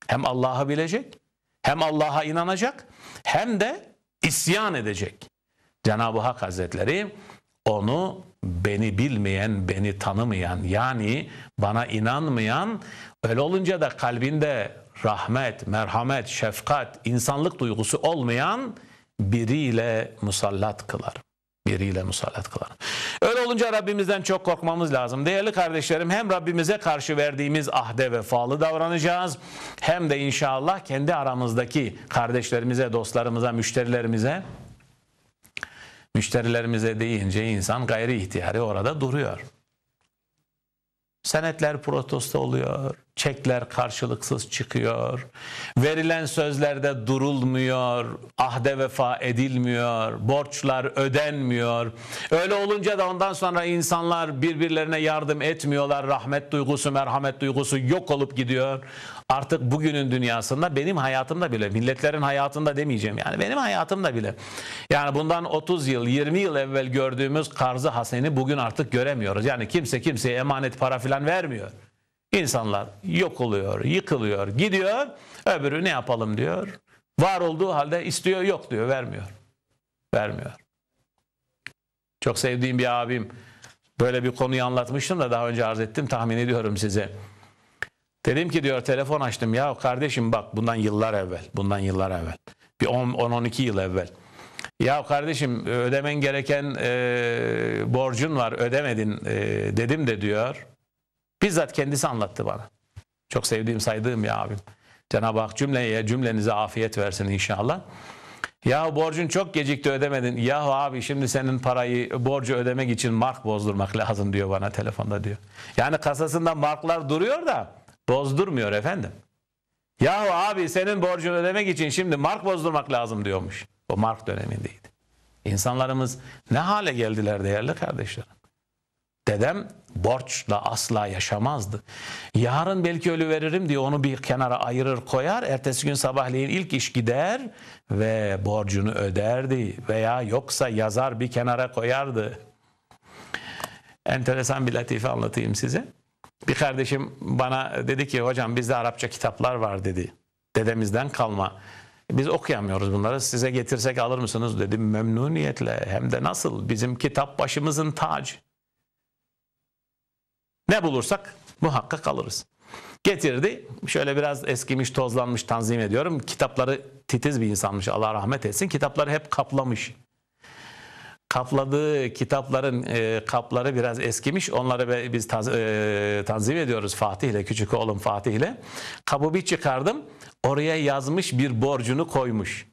Hem Allah'ı bilecek, hem Allah'a inanacak, hem de isyan edecek. Cenab-ı Hak Hazretleri onu beni bilmeyen, beni tanımayan yani bana inanmayan öyle olunca da kalbinde rahmet, merhamet, şefkat, insanlık duygusu olmayan biriyle musallat kılar. Biriyle musallat kılar. Olunca Rabbimizden çok korkmamız lazım. Değerli kardeşlerim hem Rabbimize karşı verdiğimiz ahde vefalı davranacağız hem de inşallah kendi aramızdaki kardeşlerimize, dostlarımıza, müşterilerimize Müşterilerimize deyince insan gayri ihtiyari orada duruyor. Senetler protesto oluyor, çekler karşılıksız çıkıyor, verilen sözlerde durulmuyor, ahde vefa edilmiyor, borçlar ödenmiyor. Öyle olunca da ondan sonra insanlar birbirlerine yardım etmiyorlar, rahmet duygusu, merhamet duygusu yok olup gidiyor. Artık bugünün dünyasında benim hayatımda bile, milletlerin hayatında demeyeceğim yani benim hayatımda bile. Yani bundan 30 yıl, 20 yıl evvel gördüğümüz karzı haseni bugün artık göremiyoruz. Yani kimse kimseye emanet para filan vermiyor. İnsanlar yok oluyor, yıkılıyor, gidiyor. Öbürü ne yapalım diyor. Var olduğu halde istiyor, yok diyor, vermiyor. Vermiyor. Çok sevdiğim bir abim böyle bir konuyu anlatmıştım da daha önce arz ettim tahmin ediyorum size. Dedim ki diyor telefon açtım ya kardeşim bak bundan yıllar evvel, bundan yıllar evvel. Bir 10-12 yıl evvel. Ya kardeşim ödemen gereken e, borcun var ödemedin e, dedim de diyor. Bizzat kendisi anlattı bana. Çok sevdiğim, saydığım ya abim. Cenab-ı Hak cümleye, cümlenize afiyet versin inşallah. Ya borcun çok gecikti ödemedin. Yahu abi şimdi senin parayı borcu ödemek için mark bozdurmak lazım diyor bana telefonda diyor. Yani kasasında marklar duruyor da bozdurmuyor efendim. Yahu abi senin borcunu ödemek için şimdi mark bozdurmak lazım diyormuş. O mark dönemindeydi. İnsanlarımız ne hale geldiler değerli kardeşlerim. Dedem borçla asla yaşamazdı. Yarın belki ölü veririm diye onu bir kenara ayırır koyar. Ertesi gün sabahleyin ilk iş gider ve borcunu öderdi. Veya yoksa yazar bir kenara koyardı. Enteresan bir latife anlatayım size. Bir kardeşim bana dedi ki hocam bizde Arapça kitaplar var dedi. Dedemizden kalma. Biz okuyamıyoruz bunları. Size getirsek alır mısınız dedim. Memnuniyetle hem de nasıl bizim kitap başımızın tacı. Ne bulursak muhakkak alırız. Getirdi. Şöyle biraz eskimiş, tozlanmış tanzim ediyorum. Kitapları titiz bir insanmış. Allah rahmet etsin. Kitapları hep kaplamış. kapladığı kitapların e, kapları biraz eskimiş. Onları biz taz, e, tanzim ediyoruz Fatih ile, küçük oğlum Fatih ile. Kabı bir çıkardım. Oraya yazmış bir borcunu koymuş.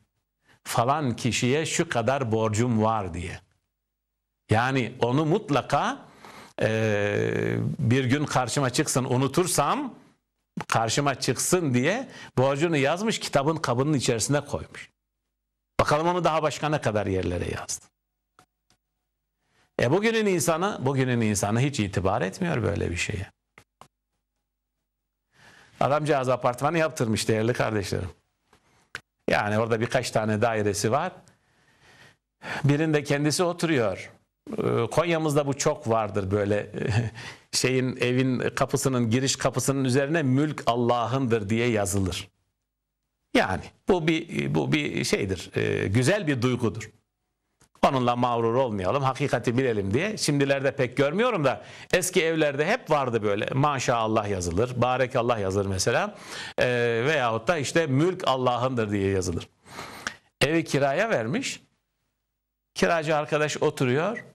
Falan kişiye şu kadar borcum var diye. Yani onu mutlaka e, bir gün karşıma çıksın unutursam karşıma çıksın diye borcunu yazmış kitabın kabının içerisine koymuş. Bakalım onu daha başka ne kadar yerlere yazdı. E bugünün insanı, bugünün insanı hiç itibar etmiyor böyle bir şeye. Adamcağız apartmanı yaptırmış değerli kardeşlerim. Yani orada birkaç tane dairesi var. Birinde kendisi oturuyor. Ee, Konya'mızda bu çok vardır böyle şeyin evin kapısının giriş kapısının üzerine mülk Allah'ındır diye yazılır. Yani bu bir bu bir şeydir. E, güzel bir duygudur. Onunla mağrur olmayalım, hakikati bilelim diye. Şimdilerde pek görmüyorum da eski evlerde hep vardı böyle. Maşallah yazılır, barekallah yazılır mesela. E, veyahut da işte mülk Allah'ındır diye yazılır. Evi kiraya vermiş. Kiracı arkadaş oturuyor.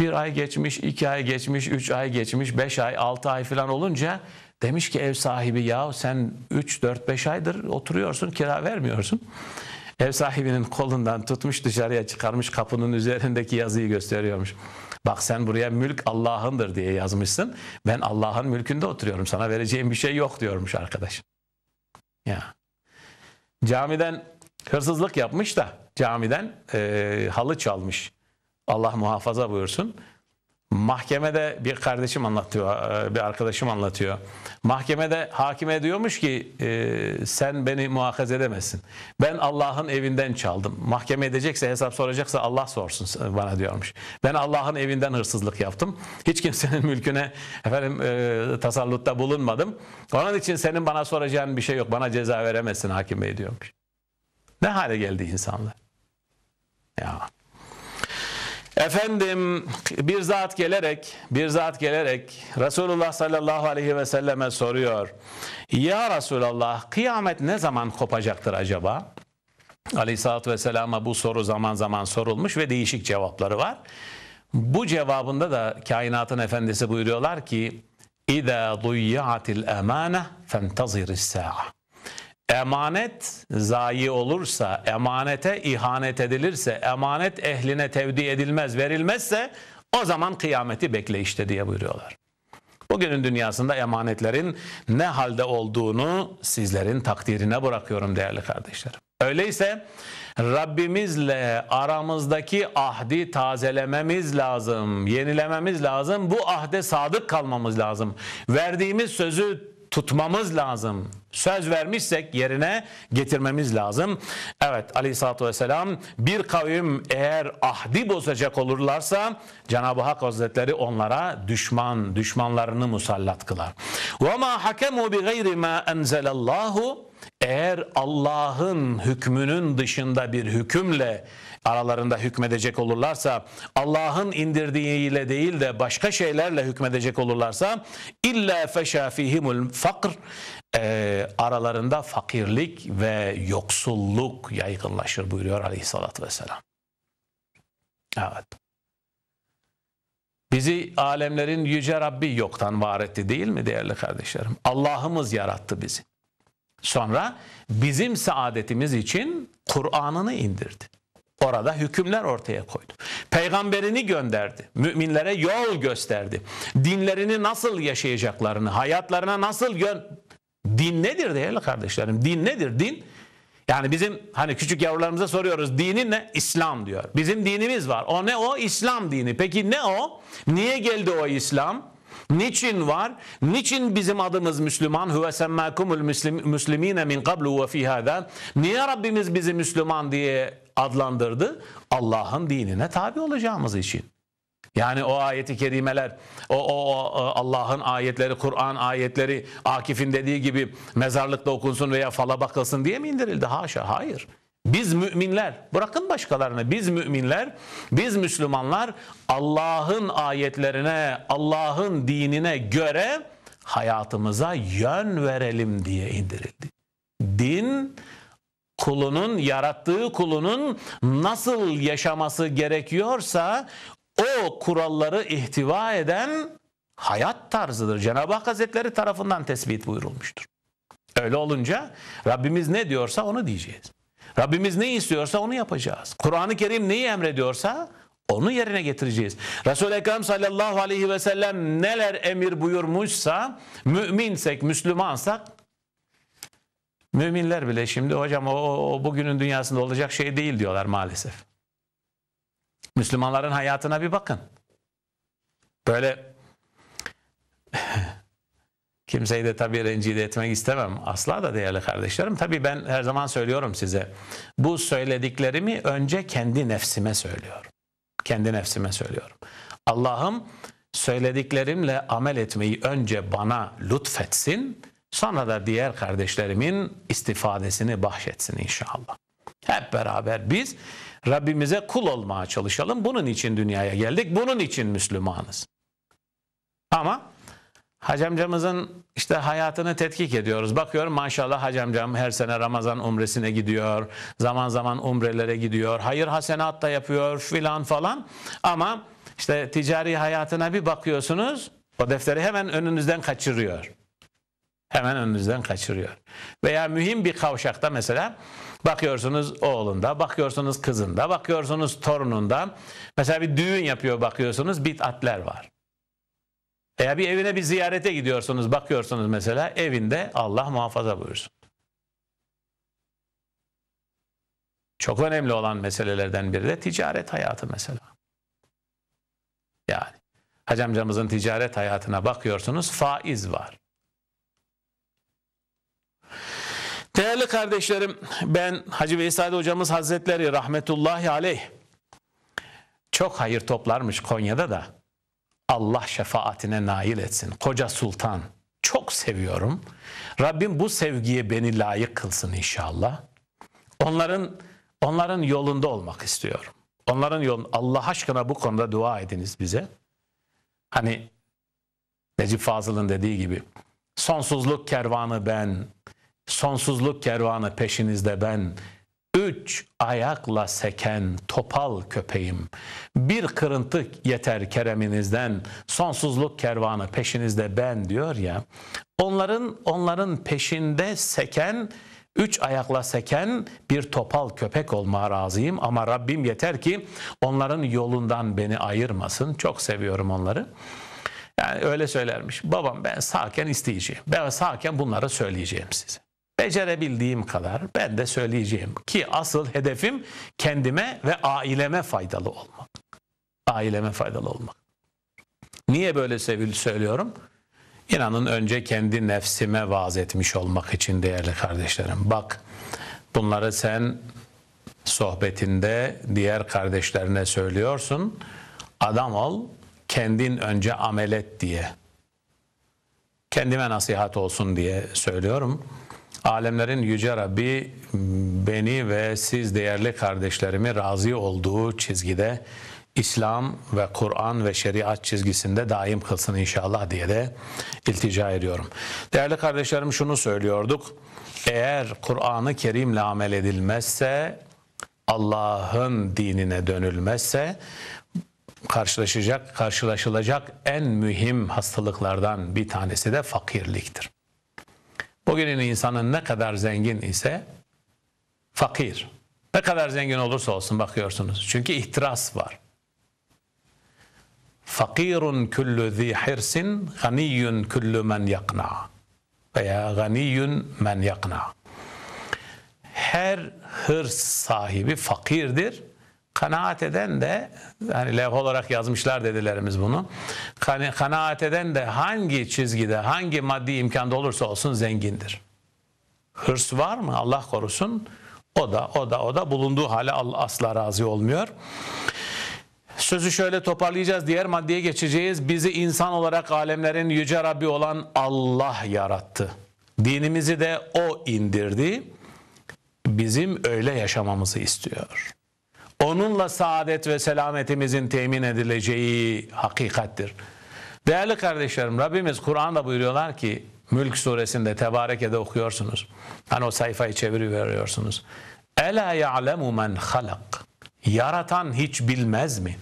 Bir ay geçmiş, iki ay geçmiş, üç ay geçmiş, beş ay, altı ay falan olunca demiş ki ev sahibi ya sen üç, dört, beş aydır oturuyorsun kira vermiyorsun. Ev sahibinin kolundan tutmuş dışarıya çıkarmış kapının üzerindeki yazıyı gösteriyormuş. Bak sen buraya mülk Allah'ındır diye yazmışsın. Ben Allah'ın mülkünde oturuyorum. Sana vereceğim bir şey yok diyormuş arkadaş. Ya. Camiden hırsızlık yapmış da camiden e, halı çalmış. Allah muhafaza buyursun. Mahkemede bir kardeşim anlatıyor, e, bir arkadaşım anlatıyor. Mahkemede hakime diyormuş ki e, sen beni muhakaze edemezsin. Ben Allah'ın evinden çaldım. Mahkeme edecekse hesap soracaksa Allah sorsun bana diyormuş. Ben Allah'ın evinden hırsızlık yaptım. Hiç kimsenin mülküne efendim e, tasallutta bulunmadım. Onun için senin bana soracağın bir şey yok. Bana ceza veremezsin hakim bey diyormuş. Ne hale geldi insanlar? Ya. Efendim bir zat gelerek bir zat gelerek Resulullah sallallahu aleyhi ve selleme soruyor. Ya Resulallah kıyamet ne zaman kopacaktır acaba? Aleyhissalatü vesselama bu soru zaman zaman sorulmuş ve değişik cevapları var. Bu cevabında da kainatın efendisi buyuruyorlar ki İza duyyatil emane fentaziri's sa'a emanet zayi olursa, emanete ihanet edilirse, emanet ehline tevdi edilmez, verilmezse o zaman kıyameti bekle işte diye buyuruyorlar. Bugünün dünyasında emanetlerin ne halde olduğunu sizlerin takdirine bırakıyorum değerli kardeşlerim. Öyleyse Rabbimizle aramızdaki ahdi tazelememiz lazım, yenilememiz lazım. Bu ahde sadık kalmamız lazım. Verdiğimiz sözü tutmamız lazım. Söz vermişsek yerine getirmemiz lazım. Evet aleyhissalatü vesselam bir kavim eğer ahdi bozacak olurlarsa Cenab-ı Hak Hazretleri onlara düşman, düşmanlarını musallat kılar. وَمَا حَكَمُوا بِغَيْرِ مَا أَنْزَلَ اللّٰهُ eğer Allah'ın hükmünün dışında bir hükümle aralarında hükmedecek olurlarsa Allah'ın indirdiğiyle değil de başka şeylerle hükmedecek olurlarsa illa feşa fihimul fakr e, aralarında fakirlik ve yoksulluk yaygınlaşır buyuruyor aleyhissalatü vesselam. Evet. Bizi alemlerin yüce Rabbi yoktan var etti değil mi değerli kardeşlerim? Allah'ımız yarattı bizi. Sonra bizim saadetimiz için Kur'an'ını indirdi. Orada hükümler ortaya koydu. Peygamberini gönderdi. Müminlere yol gösterdi. Dinlerini nasıl yaşayacaklarını, hayatlarına nasıl gön... Din nedir değerli kardeşlerim? Din nedir? Din yani bizim hani küçük yavrularımıza soruyoruz dinin ne? İslam diyor. Bizim dinimiz var. O ne o? İslam dini. Peki ne o? Niye geldi o İslam? Niçin var? Niçin bizim adımız Müslüman? Huve semmâkumul müslimîne min qablu ve fî hâdâ. Niye Rabbimiz bizi Müslüman diye adlandırdı? Allah'ın dinine tabi olacağımız için. Yani o ayeti kerimeler, o, o, o Allah'ın ayetleri, Kur'an ayetleri Akif'in dediği gibi mezarlıkta okunsun veya fala bakılsın diye mi indirildi? Haşa, hayır. Biz müminler, bırakın başkalarını, biz müminler, biz Müslümanlar Allah'ın ayetlerine, Allah'ın dinine göre hayatımıza yön verelim diye indirildi. Din kulunun, yarattığı kulunun nasıl yaşaması gerekiyorsa o kuralları ihtiva eden hayat tarzıdır. Cenab-ı Hak Hazretleri tarafından tespit buyurulmuştur. Öyle olunca Rabbimiz ne diyorsa onu diyeceğiz. Rabbimiz ne istiyorsa onu yapacağız. Kur'an-ı Kerim neyi emrediyorsa onu yerine getireceğiz. Resul-i Ekrem sallallahu aleyhi ve sellem neler emir buyurmuşsa, müminsek, Müslümansak, müminler bile şimdi hocam o, o bugünün dünyasında olacak şey değil diyorlar maalesef. Müslümanların hayatına bir bakın. Böyle kimseyi de tabii rencide etmek istemem. Asla da değerli kardeşlerim. Tabii ben her zaman söylüyorum size. Bu söylediklerimi önce kendi nefsime söylüyorum. Kendi nefsime söylüyorum. Allah'ım söylediklerimle amel etmeyi önce bana lütfetsin. Sonra da diğer kardeşlerimin istifadesini bahşetsin inşallah. Hep beraber biz Rabbimize kul olmaya çalışalım. Bunun için dünyaya geldik. Bunun için Müslümanız. Ama hacamcamızın işte hayatını tetkik ediyoruz. Bakıyorum maşallah hacamcam her sene Ramazan umresine gidiyor. Zaman zaman umrelere gidiyor. Hayır hasenat da yapıyor filan falan. Ama işte ticari hayatına bir bakıyorsunuz. O defteri hemen önünüzden kaçırıyor. Hemen önünüzden kaçırıyor. Veya mühim bir kavşakta mesela bakıyorsunuz oğlunda, bakıyorsunuz kızında, bakıyorsunuz torununda. Mesela bir düğün yapıyor bakıyorsunuz bit'atler var. Veya bir evine bir ziyarete gidiyorsunuz, bakıyorsunuz mesela evinde Allah muhafaza buyursun. Çok önemli olan meselelerden biri de ticaret hayatı mesela. Yani hacamcamızın ticaret hayatına bakıyorsunuz faiz var. Değerli kardeşlerim ben Hacı Veysade hocamız Hazretleri rahmetullahi aleyh çok hayır toplarmış Konya'da da Allah şefaatine nail etsin. Koca Sultan çok seviyorum. Rabbim bu sevgiye beni layık kılsın inşallah. Onların onların yolunda olmak istiyorum. Onların yolun Allah aşkına bu konuda dua ediniz bize. Hani Necip Fazıl'ın dediği gibi sonsuzluk kervanı ben, sonsuzluk kervanı peşinizde ben, üç ayakla seken topal köpeğim, bir kırıntı yeter kereminizden, sonsuzluk kervanı peşinizde ben diyor ya, onların onların peşinde seken, üç ayakla seken bir topal köpek olmaya razıyım ama Rabbim yeter ki onların yolundan beni ayırmasın. Çok seviyorum onları. Yani öyle söylermiş. Babam ben sağken isteyeceğim. Ben sağken bunları söyleyeceğim size. Becerebildiğim kadar ben de söyleyeceğim ki asıl hedefim kendime ve aileme faydalı olmak. Aileme faydalı olmak. Niye böyle sevil söylüyorum? İnanın önce kendi nefsime vaaz etmiş olmak için değerli kardeşlerim. Bak bunları sen sohbetinde diğer kardeşlerine söylüyorsun. Adam ol, kendin önce amel et diye. Kendime nasihat olsun diye söylüyorum. Alemlerin Yüce Rabbi beni ve siz değerli kardeşlerimi razı olduğu çizgide İslam ve Kur'an ve şeriat çizgisinde daim kılsın inşallah diye de iltica ediyorum. Değerli kardeşlerim şunu söylüyorduk. Eğer Kur'an-ı Kerim'le amel edilmezse, Allah'ın dinine dönülmezse karşılaşacak, karşılaşılacak en mühim hastalıklardan bir tanesi de fakirliktir. Bugünün insanın ne kadar zengin ise fakir. Ne kadar zengin olursa olsun bakıyorsunuz. Çünkü ihtiras var. Fakirun kullu zi hirsin, ganiyyun kullu men yakna. Veya ganiyyun men yakna. Her hırs sahibi fakirdir. Kanaat eden de yani levh olarak yazmışlar dedilerimiz bunu. Kanaat eden de hangi çizgide, hangi maddi imkanda olursa olsun zengindir. Hırs var mı? Allah korusun. O da o da o da bulunduğu hale asla razı olmuyor. Sözü şöyle toparlayacağız. Diğer maddeye geçeceğiz. Bizi insan olarak alemlerin yüce Rabbi olan Allah yarattı. Dinimizi de O indirdi. Bizim öyle yaşamamızı istiyor. Onunla saadet ve selametimizin temin edileceği hakikattir. Değerli kardeşlerim Rabbimiz Kur'an'da buyuruyorlar ki Mülk suresinde Tebareke'de okuyorsunuz. Hani o sayfayı çeviriyorsunuz. Ela ya'lemu men halak. Yaratan hiç bilmez mi?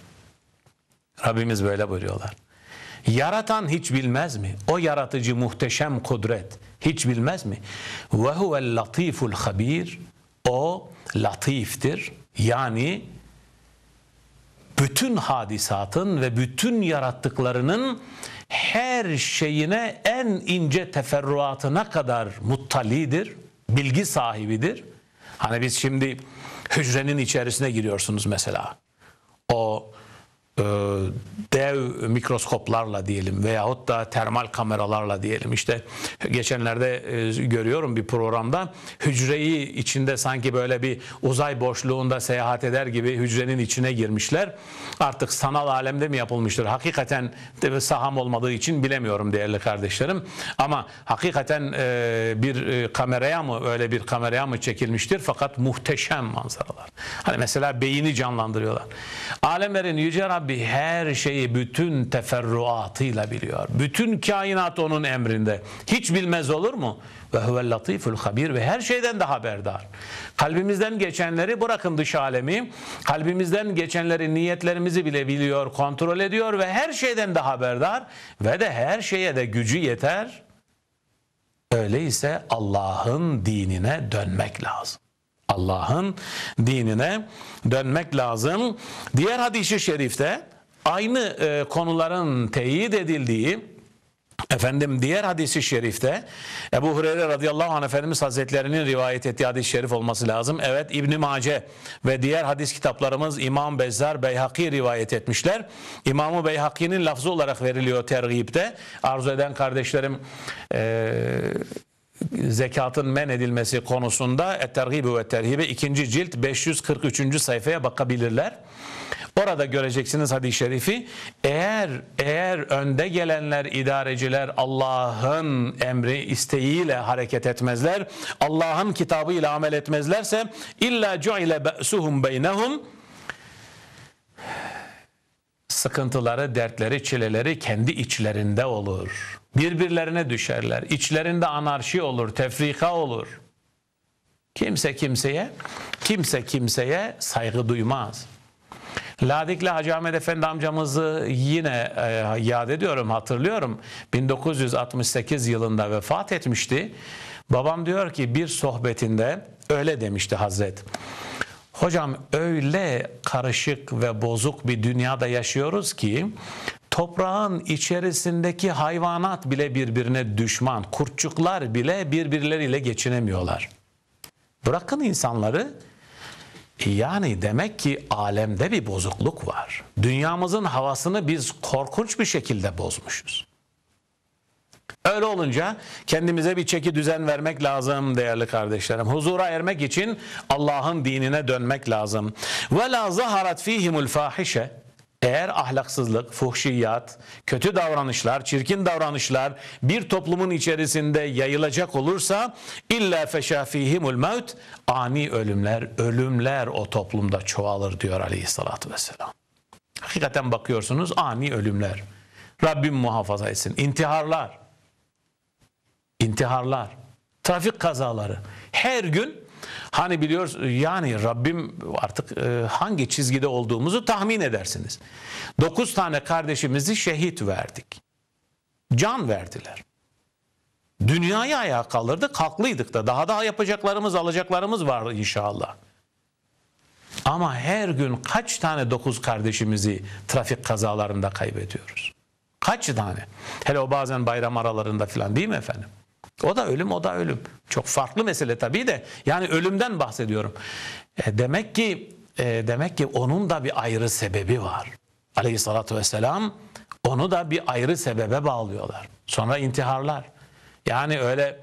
Rabbimiz böyle buyuruyorlar. Yaratan hiç bilmez mi? O yaratıcı muhteşem kudret hiç bilmez mi? Ve huvel latiful habir. O latiftir. Yani bütün hadisatın ve bütün yarattıklarının her şeyine en ince teferruatına kadar muttalidir, bilgi sahibidir. Hani biz şimdi hücrenin içerisine giriyorsunuz mesela. O dev mikroskoplarla diyelim veyahut da termal kameralarla diyelim. İşte geçenlerde e, görüyorum bir programda hücreyi içinde sanki böyle bir uzay boşluğunda seyahat eder gibi hücrenin içine girmişler. Artık sanal alemde mi yapılmıştır? Hakikaten saham olmadığı için bilemiyorum değerli kardeşlerim. Ama hakikaten e, bir kameraya mı öyle bir kameraya mı çekilmiştir? Fakat muhteşem manzaralar. Hani mesela beyni canlandırıyorlar. Alemlerin yüce Rabbi Rabbi her şeyi bütün teferruatıyla biliyor. Bütün kainat onun emrinde. Hiç bilmez olur mu? Ve huvel latiful habir ve her şeyden de haberdar. Kalbimizden geçenleri bırakın dış alemi, kalbimizden geçenleri niyetlerimizi bile biliyor, kontrol ediyor ve her şeyden de haberdar ve de her şeye de gücü yeter. Öyleyse Allah'ın dinine dönmek lazım. Allah'ın dinine dönmek lazım. Diğer hadisi şerifte aynı e, konuların teyit edildiği Efendim diğer hadisi şerifte Ebu Hureyre radıyallahu anh Efendimiz Hazretlerinin rivayet ettiği hadis-i şerif olması lazım. Evet İbn Mace ve diğer hadis kitaplarımız İmam Bezzar Beyhaki rivayet etmişler. İmamı Beyhaki'nin lafzı olarak veriliyor tergibde. Arzu eden kardeşlerim e, zekatın men edilmesi konusunda Et-Terhibi ve Terhibi ikinci cilt 543. sayfaya bakabilirler. Orada göreceksiniz hadis-i şerifi. Eğer eğer önde gelenler idareciler Allah'ın emri isteğiyle hareket etmezler, Allah'ın kitabı ile amel etmezlerse illa cu'ile ba'suhum beynehum sıkıntıları, dertleri, çileleri kendi içlerinde olur. Birbirlerine düşerler. İçlerinde anarşi olur, tefrika olur. Kimse kimseye, kimse kimseye saygı duymaz. Ladikli Hacı Ahmet Efendi amcamızı yine e, yad ediyorum, hatırlıyorum. 1968 yılında vefat etmişti. Babam diyor ki bir sohbetinde öyle demişti Hazret. Hocam öyle karışık ve bozuk bir dünyada yaşıyoruz ki toprağın içerisindeki hayvanat bile birbirine düşman, kurtçuklar bile birbirleriyle geçinemiyorlar. Bırakın insanları yani demek ki alemde bir bozukluk var. Dünyamızın havasını biz korkunç bir şekilde bozmuşuz. Öyle olunca kendimize bir çeki düzen vermek lazım değerli kardeşlerim. Huzura ermek için Allah'ın dinine dönmek lazım. Ve la zaharat fihimul fahişe eğer ahlaksızlık, fuhşiyat, kötü davranışlar, çirkin davranışlar bir toplumun içerisinde yayılacak olursa illa feşafihimul mevt ani ölümler, ölümler o toplumda çoğalır diyor aleyhissalatü vesselam. Hakikaten bakıyorsunuz ani ölümler. Rabbim muhafaza etsin. İntiharlar. İntiharlar. Trafik kazaları. Her gün Hani biliyoruz yani Rabbim artık e, hangi çizgide olduğumuzu tahmin edersiniz. Dokuz tane kardeşimizi şehit verdik. Can verdiler. Dünyayı ayağa kaldırdık, haklıydık da. Daha daha yapacaklarımız, alacaklarımız var inşallah. Ama her gün kaç tane dokuz kardeşimizi trafik kazalarında kaybediyoruz? Kaç tane? Hele o bazen bayram aralarında falan değil mi efendim? O da ölüm, o da ölüm. Çok farklı mesele tabii de. Yani ölümden bahsediyorum. E, demek ki e, demek ki onun da bir ayrı sebebi var. Aleyhissalatü vesselam onu da bir ayrı sebebe bağlıyorlar. Sonra intiharlar. Yani öyle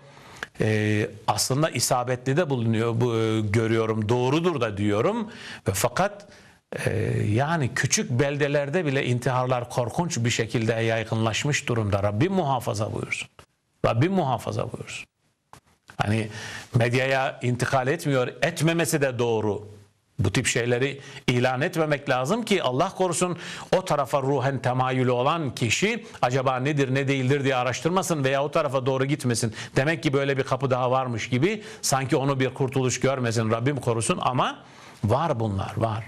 e, aslında isabetli de bulunuyor, bu, e, görüyorum, doğrudur da diyorum. Ve fakat e, yani küçük beldelerde bile intiharlar korkunç bir şekilde yaygınlaşmış durumda. Rabbim muhafaza buyursun. Rabbim muhafaza buyursun. Hani medyaya intikal etmiyor, etmemesi de doğru. Bu tip şeyleri ilan etmemek lazım ki Allah korusun o tarafa ruhen temayülü olan kişi acaba nedir ne değildir diye araştırmasın veya o tarafa doğru gitmesin. Demek ki böyle bir kapı daha varmış gibi sanki onu bir kurtuluş görmesin Rabbim korusun ama var bunlar var.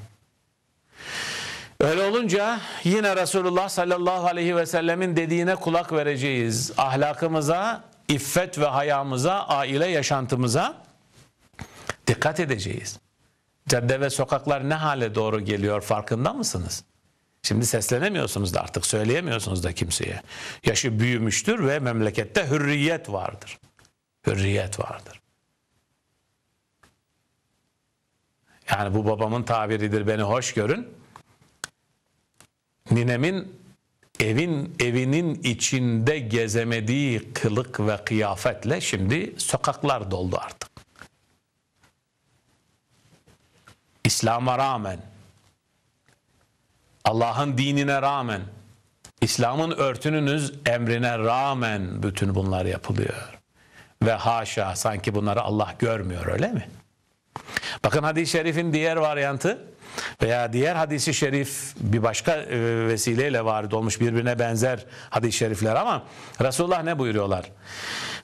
Öyle olunca yine Resulullah sallallahu aleyhi ve sellemin dediğine kulak vereceğiz. Ahlakımıza, iffet ve hayamıza, aile yaşantımıza dikkat edeceğiz. Cadde ve sokaklar ne hale doğru geliyor farkında mısınız? Şimdi seslenemiyorsunuz da artık söyleyemiyorsunuz da kimseye. Yaşı büyümüştür ve memlekette hürriyet vardır. Hürriyet vardır. Yani bu babamın tabiridir beni hoş görün. Ninemin evin evinin içinde gezemediği kılık ve kıyafetle şimdi sokaklar doldu artık. İslam'a rağmen, Allah'ın dinine rağmen, İslam'ın örtününüz emrine rağmen bütün bunlar yapılıyor. Ve haşa sanki bunları Allah görmüyor öyle mi? Bakın hadis-i şerifin diğer varyantı veya diğer hadisi şerif bir başka e, vesileyle varid olmuş birbirine benzer hadis-i şerifler ama Resulullah ne buyuruyorlar?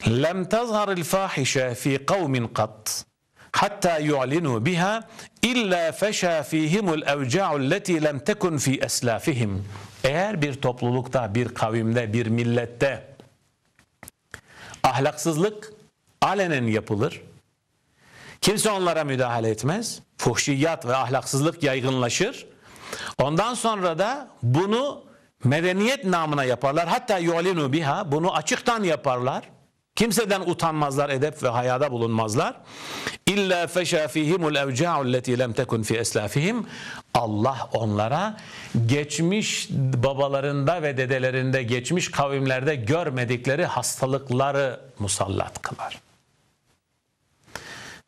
Lem tazharil fahişe fi kavmin kat hatta yu'linu biha illa feşa fihimul evca'u leti lem tekun fi eslafihim. Eğer bir toplulukta, bir kavimde, bir millette ahlaksızlık alenen yapılır, kimse onlara müdahale etmez, fuhşiyat ve ahlaksızlık yaygınlaşır. Ondan sonra da bunu medeniyet namına yaparlar. Hatta yu'linu biha bunu açıktan yaparlar. Kimseden utanmazlar, edep ve hayada bulunmazlar. İlla feşa fihimul evca'u leti lem tekun fi eslafihim. Allah onlara geçmiş babalarında ve dedelerinde, geçmiş kavimlerde görmedikleri hastalıkları musallat kılar.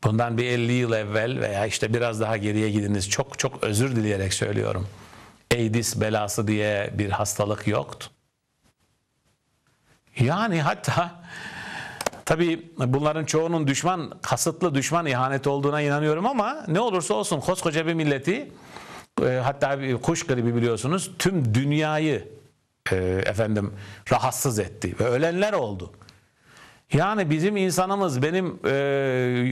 Bundan bir 50 yıl evvel veya işte biraz daha geriye gidiniz çok çok özür dileyerek söylüyorum. AIDS belası diye bir hastalık yoktu. Yani hatta tabi bunların çoğunun düşman, kasıtlı düşman ihanet olduğuna inanıyorum ama ne olursa olsun koskoca bir milleti e, hatta kuş gribi biliyorsunuz tüm dünyayı e, efendim rahatsız etti ve ölenler oldu. Yani bizim insanımız, benim e,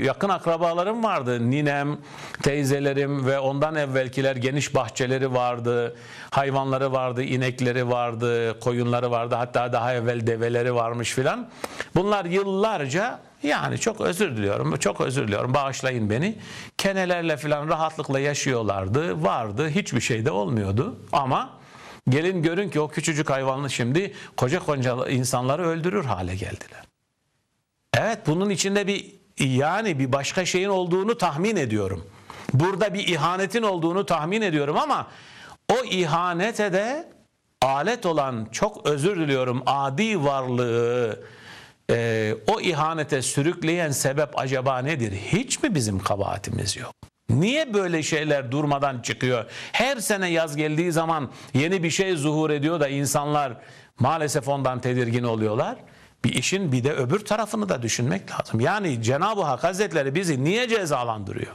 yakın akrabalarım vardı. Ninem, teyzelerim ve ondan evvelkiler geniş bahçeleri vardı. Hayvanları vardı, inekleri vardı, koyunları vardı. Hatta daha evvel develeri varmış filan. Bunlar yıllarca yani çok özür diliyorum, çok özür diliyorum. Bağışlayın beni. Kenelerle filan rahatlıkla yaşıyorlardı, vardı. Hiçbir şey de olmuyordu. Ama gelin görün ki o küçücük hayvanlı şimdi koca koca insanları öldürür hale geldiler. Evet bunun içinde bir yani bir başka şeyin olduğunu tahmin ediyorum. Burada bir ihanetin olduğunu tahmin ediyorum ama o ihanete de alet olan çok özür diliyorum adi varlığı e, o ihanete sürükleyen sebep acaba nedir? Hiç mi bizim kabahatimiz yok? Niye böyle şeyler durmadan çıkıyor? Her sene yaz geldiği zaman yeni bir şey zuhur ediyor da insanlar maalesef ondan tedirgin oluyorlar bir işin bir de öbür tarafını da düşünmek lazım. Yani Cenab-ı Hak Hazretleri bizi niye cezalandırıyor?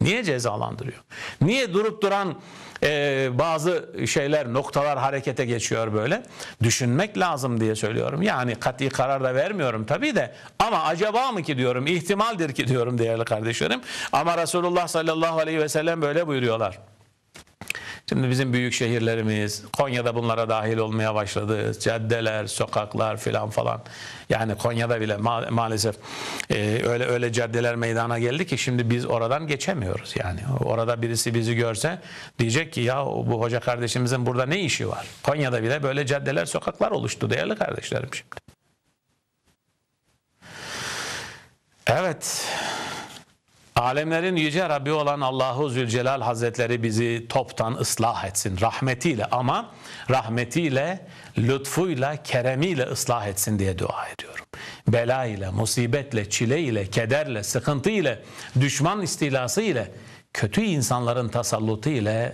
Niye cezalandırıyor? Niye durup duran e, bazı şeyler, noktalar harekete geçiyor böyle? Düşünmek lazım diye söylüyorum. Yani kat'i karar da vermiyorum tabii de ama acaba mı ki diyorum, ihtimaldir ki diyorum değerli kardeşlerim. Ama Resulullah sallallahu aleyhi ve sellem böyle buyuruyorlar. Şimdi bizim büyük şehirlerimiz, Konya'da bunlara dahil olmaya başladı. Caddeler, sokaklar filan falan. Yani Konya'da bile ma- maalesef e, öyle öyle caddeler meydana geldi ki şimdi biz oradan geçemiyoruz. Yani orada birisi bizi görse diyecek ki ya bu hoca kardeşimizin burada ne işi var? Konya'da bile böyle caddeler, sokaklar oluştu değerli kardeşlerim şimdi. Evet. Alemlerin yüce Rabbi olan Allahu Zülcelal Hazretleri bizi toptan ıslah etsin rahmetiyle ama rahmetiyle, lütfuyla, keremiyle ıslah etsin diye dua ediyorum. Bela ile, musibetle, çile ile, kederle, sıkıntı ile, düşman istilası ile, kötü insanların tasallutu ile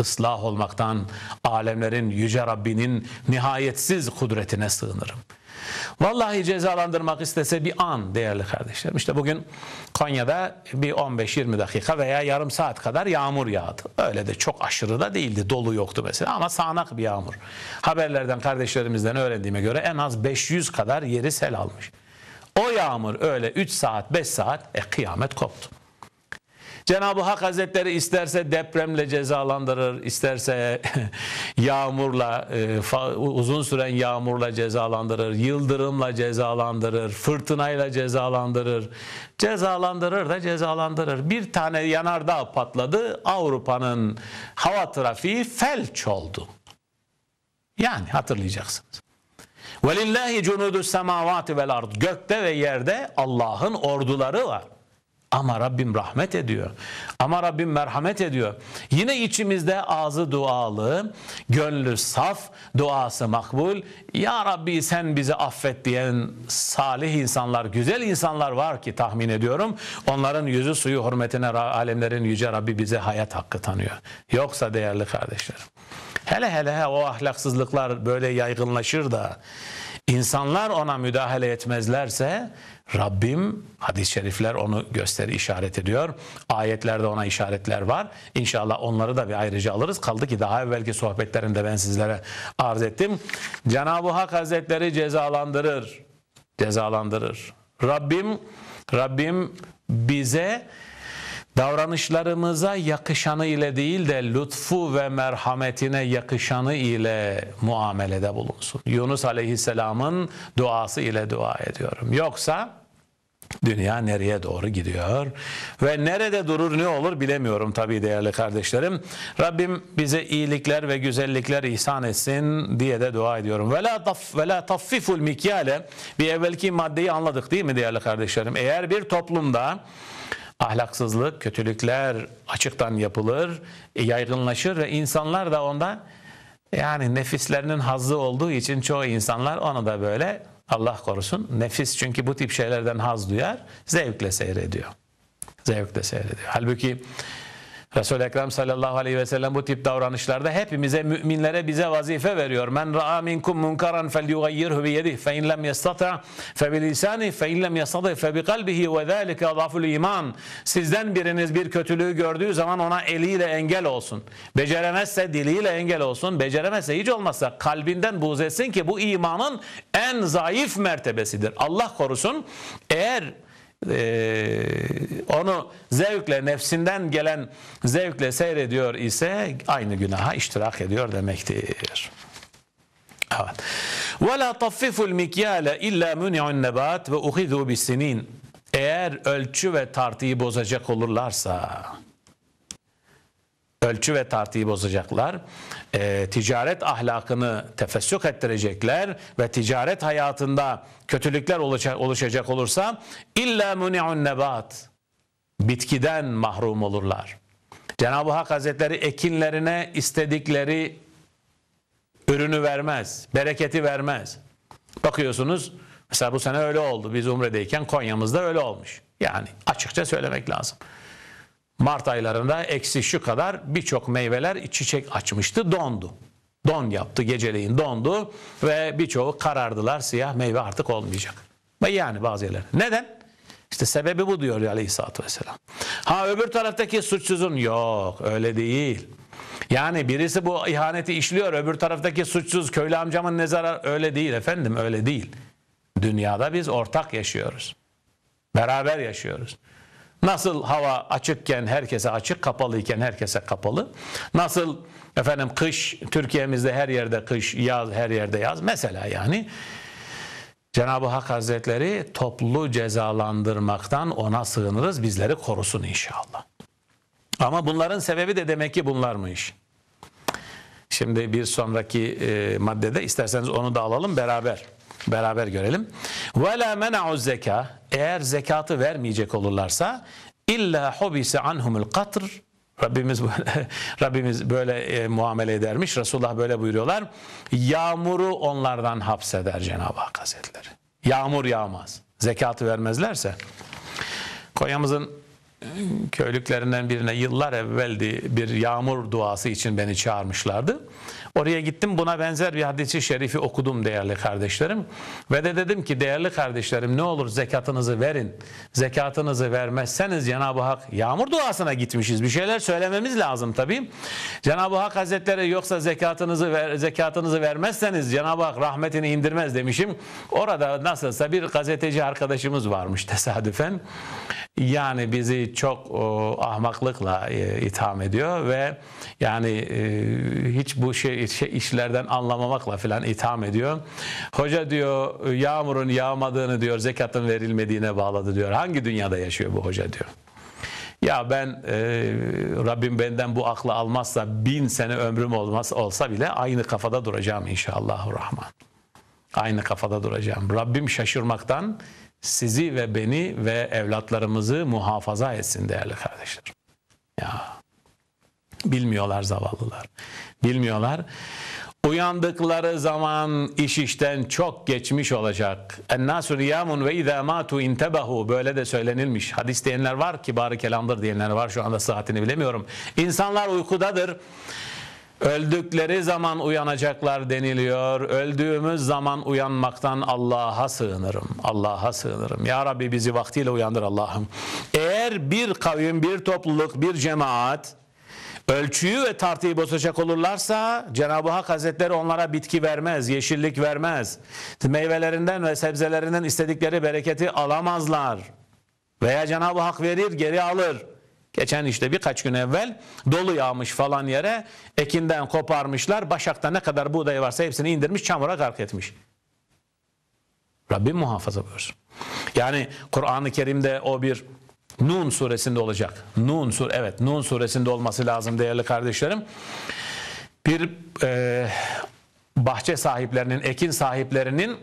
ıslah olmaktan alemlerin yüce Rabbinin nihayetsiz kudretine sığınırım. Vallahi cezalandırmak istese bir an değerli kardeşlerim. İşte bugün Konya'da bir 15-20 dakika veya yarım saat kadar yağmur yağdı. Öyle de çok aşırı da değildi. Dolu yoktu mesela ama sağanak bir yağmur. Haberlerden kardeşlerimizden öğrendiğime göre en az 500 kadar yeri sel almış. O yağmur öyle 3 saat 5 saat e, kıyamet koptu. Cenab-ı Hak Hazretleri isterse depremle cezalandırır, isterse yağmurla, e, uzun süren yağmurla cezalandırır, yıldırımla cezalandırır, fırtınayla cezalandırır. Cezalandırır da cezalandırır. Bir tane yanardağ patladı, Avrupa'nın hava trafiği felç oldu. Yani hatırlayacaksınız. Velillahi cunudu semavati vel ard. Gökte ve yerde Allah'ın orduları var. Ama Rabbim rahmet ediyor. Ama Rabbim merhamet ediyor. Yine içimizde ağzı dualı, gönlü saf, duası makbul. Ya Rabbi sen bizi affet diyen salih insanlar, güzel insanlar var ki tahmin ediyorum. Onların yüzü suyu hürmetine alemlerin yüce Rabbi bize hayat hakkı tanıyor. Yoksa değerli kardeşlerim. Hele hele o ahlaksızlıklar böyle yaygınlaşır da insanlar ona müdahale etmezlerse Rabbim hadis-i şerifler onu gösteri işaret ediyor. Ayetlerde ona işaretler var. İnşallah onları da bir ayrıca alırız. Kaldı ki daha evvelki sohbetlerinde ben sizlere arz ettim. Cenab-ı Hak Hazretleri cezalandırır. Cezalandırır. Rabbim Rabbim bize davranışlarımıza yakışanı ile değil de lütfu ve merhametine yakışanı ile muamelede bulunsun. Yunus Aleyhisselam'ın duası ile dua ediyorum. Yoksa Dünya nereye doğru gidiyor ve nerede durur ne olur bilemiyorum tabii değerli kardeşlerim. Rabbim bize iyilikler ve güzellikler ihsan etsin diye de dua ediyorum. Ve la taf ve la taffiful mikyale bir evvelki maddeyi anladık değil mi değerli kardeşlerim? Eğer bir toplumda ahlaksızlık, kötülükler açıktan yapılır, e, yaygınlaşır ve insanlar da onda yani nefislerinin hazzı olduğu için çoğu insanlar onu da böyle Allah korusun nefis çünkü bu tip şeylerden haz duyar, zevkle seyrediyor. Zevkle seyrediyor. Halbuki Resul-i Ekrem sallallahu aleyhi ve sellem bu tip davranışlarda hepimize müminlere bize vazife veriyor. Men ra'a minkum munkaran felyughayyirhu bi yedihi fe in lem yastata fe bi lisanihi fe in lem yastata fe bi kalbihi ve zalika zaful iman. Sizden biriniz bir kötülüğü gördüğü zaman ona eliyle engel olsun. Beceremezse diliyle engel olsun. Beceremezse hiç olmazsa kalbinden buğz etsin ki bu imanın en zayıf mertebesidir. Allah korusun. Eğer e, onu zevkle nefsinden gelen zevkle seyrediyor ise aynı günaha iştirak ediyor demektir. Evet. Ve la taffiful mikyale illa muni'un nebat ve uhidu bisinin. Eğer ölçü ve tartıyı bozacak olurlarsa ölçü ve tartıyı bozacaklar. E, ticaret ahlakını tefessük ettirecekler ve ticaret hayatında kötülükler oluşacak olursa illa muni'un nebat bitkiden mahrum olurlar. Cenab-ı Hak Hazretleri ekinlerine istedikleri ürünü vermez, bereketi vermez. Bakıyorsunuz mesela bu sene öyle oldu. Biz Umre'deyken Konya'mızda öyle olmuş. Yani açıkça söylemek lazım. Mart aylarında eksi şu kadar birçok meyveler çiçek açmıştı dondu. Don yaptı geceleyin dondu ve birçoğu karardılar siyah meyve artık olmayacak. Yani bazı yerler. Neden? İşte sebebi bu diyor aleyhissalatü vesselam. Ha öbür taraftaki suçsuzun yok öyle değil. Yani birisi bu ihaneti işliyor öbür taraftaki suçsuz köylü amcamın ne zarar öyle değil efendim öyle değil. Dünyada biz ortak yaşıyoruz. Beraber yaşıyoruz. Nasıl hava açıkken herkese açık, kapalıyken herkese kapalı. Nasıl efendim kış Türkiye'mizde her yerde kış, yaz her yerde yaz. Mesela yani Cenab-ı Hak Hazretleri toplu cezalandırmaktan ona sığınırız. Bizleri korusun inşallah. Ama bunların sebebi de demek ki bunlarmış. Şimdi bir sonraki e, maddede isterseniz onu da alalım beraber. Beraber görelim. Ve la mena'u zeka eğer zekatı vermeyecek olurlarsa illa hubise anhumul katr Rabbimiz böyle, Rabbimiz böyle e, muamele edermiş. Resulullah böyle buyuruyorlar. Yağmuru onlardan hapseder Cenab-ı Hak Hazretleri. Yağmur yağmaz. Zekatı vermezlerse. Konya'mızın köylüklerinden birine yıllar evveldi bir yağmur duası için beni çağırmışlardı. Oraya gittim buna benzer bir hadisi şerifi okudum değerli kardeşlerim. Ve de dedim ki değerli kardeşlerim ne olur zekatınızı verin. Zekatınızı vermezseniz Cenab-ı Hak yağmur duasına gitmişiz. Bir şeyler söylememiz lazım tabii. Cenab-ı Hak Hazretleri yoksa zekatınızı ver, zekatınızı vermezseniz Cenab-ı Hak rahmetini indirmez demişim. Orada nasılsa bir gazeteci arkadaşımız varmış tesadüfen. Yani bizi çok o, ahmaklıkla e, itham ediyor ve yani e, hiç bu şey, şey işlerden anlamamakla filan itham ediyor. Hoca diyor yağmurun yağmadığını diyor zekatın verilmediğine bağladı diyor. Hangi dünyada yaşıyor bu hoca diyor. Ya ben e, Rabbim benden bu aklı almazsa bin sene ömrüm olmaz olsa bile aynı kafada duracağım inşallah Rahman. Aynı kafada duracağım. Rabbim şaşırmaktan sizi ve beni ve evlatlarımızı muhafaza etsin değerli kardeşler. Ya bilmiyorlar zavallılar. Bilmiyorlar. Uyandıkları zaman iş işten çok geçmiş olacak. Ennâsü riyamun ve izâ mâtu intebahu. Böyle de söylenilmiş. Hadis diyenler var, kibarı kelamdır diyenler var. Şu anda saatini bilemiyorum. İnsanlar uykudadır. Öldükleri zaman uyanacaklar deniliyor. Öldüğümüz zaman uyanmaktan Allah'a sığınırım. Allah'a sığınırım. Ya Rabbi bizi vaktiyle uyandır Allah'ım. Eğer bir kavim, bir topluluk, bir cemaat ölçüyü ve tartıyı bozacak olurlarsa Cenab-ı Hak Hazretleri onlara bitki vermez, yeşillik vermez. Meyvelerinden ve sebzelerinden istedikleri bereketi alamazlar. Veya Cenab-ı Hak verir, geri alır. Geçen işte birkaç gün evvel dolu yağmış falan yere ekinden koparmışlar. Başakta ne kadar buğday varsa hepsini indirmiş çamura gark etmiş. Rabbim muhafaza buyursun. Yani Kur'an-ı Kerim'de o bir Nun suresinde olacak. Nun sur evet Nun suresinde olması lazım değerli kardeşlerim. Bir e, bahçe sahiplerinin, ekin sahiplerinin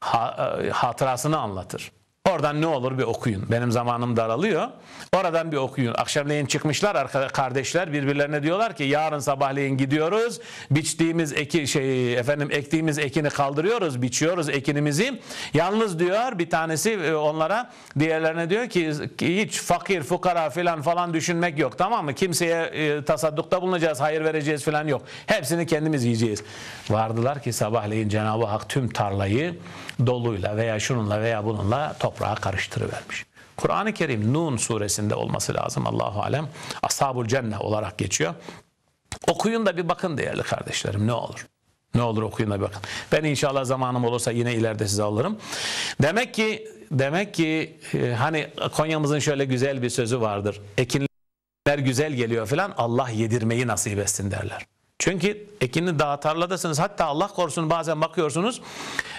ha, e, hatırasını anlatır. Oradan ne olur bir okuyun. Benim zamanım daralıyor. Oradan bir okuyun. Akşamleyin çıkmışlar kardeşler birbirlerine diyorlar ki yarın sabahleyin gidiyoruz. Biçtiğimiz eki şey efendim ektiğimiz ekini kaldırıyoruz, biçiyoruz ekinimizi. Yalnız diyor bir tanesi e, onlara diğerlerine diyor ki hiç fakir, fukara falan falan düşünmek yok tamam mı? Kimseye e, tasaddukta bulunacağız, hayır vereceğiz falan yok. Hepsini kendimiz yiyeceğiz. Vardılar ki sabahleyin Cenab-ı Hak tüm tarlayı doluyla veya şununla veya bununla toprağa karıştırıvermiş. Kur'an-ı Kerim Nun suresinde olması lazım Allahu alem. Ashabul Cenneh olarak geçiyor. Okuyun da bir bakın değerli kardeşlerim ne olur. Ne olur okuyun da bir bakın. Ben inşallah zamanım olursa yine ileride size alırım. Demek ki demek ki e, hani Konya'mızın şöyle güzel bir sözü vardır. Ekinler güzel geliyor falan Allah yedirmeyi nasip etsin derler. Çünkü ekini daha tarladasınız. Hatta Allah korusun bazen bakıyorsunuz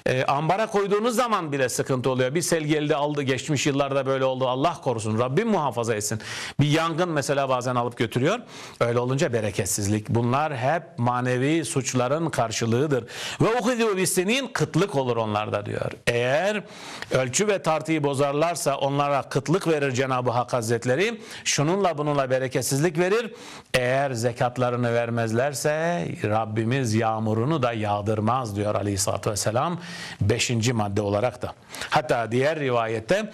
e, ambara koyduğunuz zaman bile sıkıntı oluyor. Bir sel geldi aldı geçmiş yıllarda böyle oldu. Allah korusun. Rabbim muhafaza etsin. Bir yangın mesela bazen alıp götürüyor. Öyle olunca bereketsizlik. Bunlar hep manevi suçların karşılığıdır. Ve okudu bisenin kıtlık olur onlarda diyor. Eğer ölçü ve tartıyı bozarlarsa onlara kıtlık verir Cenab-ı Hak Hazretleri. Şununla bununla bereketsizlik verir. Eğer zekatlarını vermezlerse Rabbimiz yağmurunu da yağdırmaz diyor Aleyhisselatü Vesselam. Beşinci madde olarak da. Hatta diğer rivayette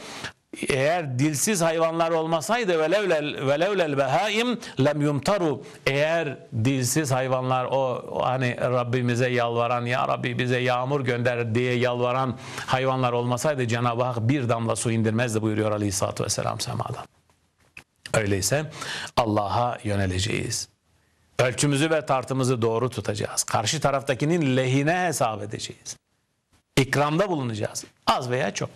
eğer dilsiz hayvanlar olmasaydı velevlel velevlel behaim lem yumtaru eğer dilsiz hayvanlar o hani Rabbimize yalvaran ya Rabbi bize yağmur gönder diye yalvaran hayvanlar olmasaydı Cenab-ı Hak bir damla su indirmezdi buyuruyor Aleyhisselatü Vesselam semadan. Öyleyse Allah'a yöneleceğiz. Ölçümüzü ve tartımızı doğru tutacağız. Karşı taraftakinin lehine hesap edeceğiz. İkramda bulunacağız. Az veya çok.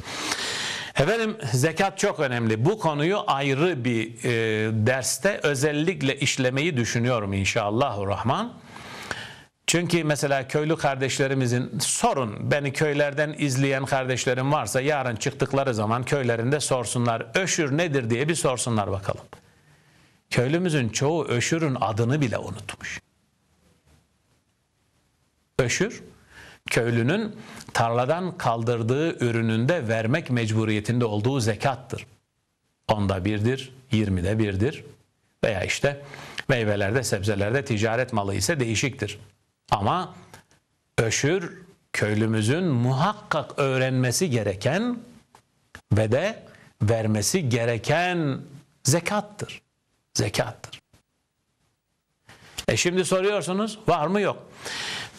Efendim zekat çok önemli. Bu konuyu ayrı bir e, derste özellikle işlemeyi düşünüyorum inşallah Rahman. Çünkü mesela köylü kardeşlerimizin sorun beni köylerden izleyen kardeşlerim varsa yarın çıktıkları zaman köylerinde sorsunlar öşür nedir diye bir sorsunlar bakalım. Köylümüzün çoğu öşürün adını bile unutmuş. Öşür, köylünün tarladan kaldırdığı ürününde vermek mecburiyetinde olduğu zekattır. Onda birdir, yirmide birdir veya işte meyvelerde, sebzelerde ticaret malı ise değişiktir. Ama öşür köylümüzün muhakkak öğrenmesi gereken ve de vermesi gereken zekattır. Zekattır. E şimdi soruyorsunuz var mı yok.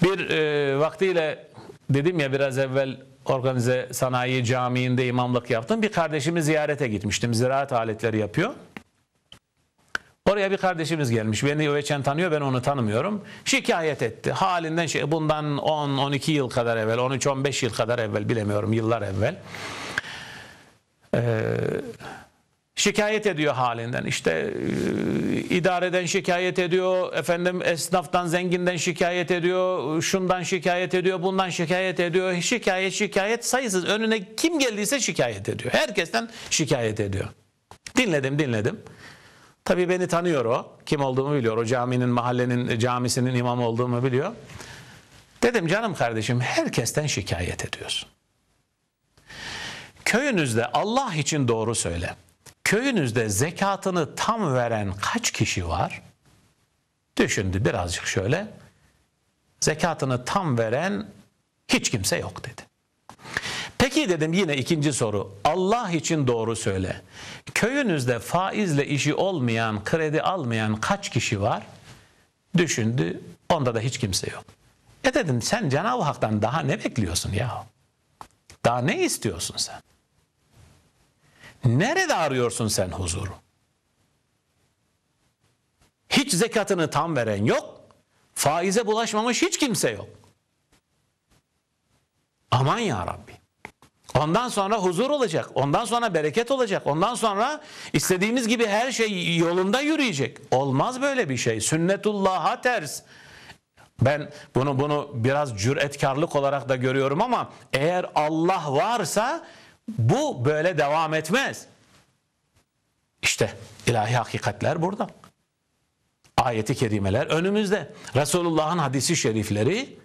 Bir e, vaktiyle dedim ya biraz evvel organize sanayi camiinde imamlık yaptım. Bir kardeşimi ziyarete gitmiştim. Ziraat aletleri yapıyor. Oraya bir kardeşimiz gelmiş. Beni öğretmen tanıyor, ben onu tanımıyorum. Şikayet etti. Halinden şey, bundan 10-12 yıl kadar evvel, 13-15 yıl kadar evvel bilemiyorum, yıllar evvel. Ee, şikayet ediyor halinden. İşte e, idareden şikayet ediyor, efendim esnaftan, zenginden şikayet ediyor, şundan şikayet ediyor, bundan şikayet ediyor. Şikayet, şikayet sayısız. Önüne kim geldiyse şikayet ediyor. Herkesten şikayet ediyor. Dinledim, dinledim. Tabii beni tanıyor o. Kim olduğumu biliyor. O caminin, mahallenin, camisinin imamı olduğumu biliyor. Dedim canım kardeşim herkesten şikayet ediyorsun. Köyünüzde Allah için doğru söyle. Köyünüzde zekatını tam veren kaç kişi var? Düşündü birazcık şöyle. Zekatını tam veren hiç kimse yok dedi. Peki dedim yine ikinci soru. Allah için doğru söyle. Köyünüzde faizle işi olmayan, kredi almayan kaç kişi var? Düşündü. Onda da hiç kimse yok. E dedim sen Cenab-ı Hak'tan daha ne bekliyorsun ya? Daha ne istiyorsun sen? Nerede arıyorsun sen huzuru? Hiç zekatını tam veren yok. Faize bulaşmamış hiç kimse yok. Aman ya Rabbi. Ondan sonra huzur olacak. Ondan sonra bereket olacak. Ondan sonra istediğimiz gibi her şey yolunda yürüyecek. Olmaz böyle bir şey. Sünnetullah'a ters. Ben bunu bunu biraz cüretkarlık olarak da görüyorum ama eğer Allah varsa bu böyle devam etmez. İşte ilahi hakikatler burada. Ayeti kerimeler önümüzde. Resulullah'ın hadisi şerifleri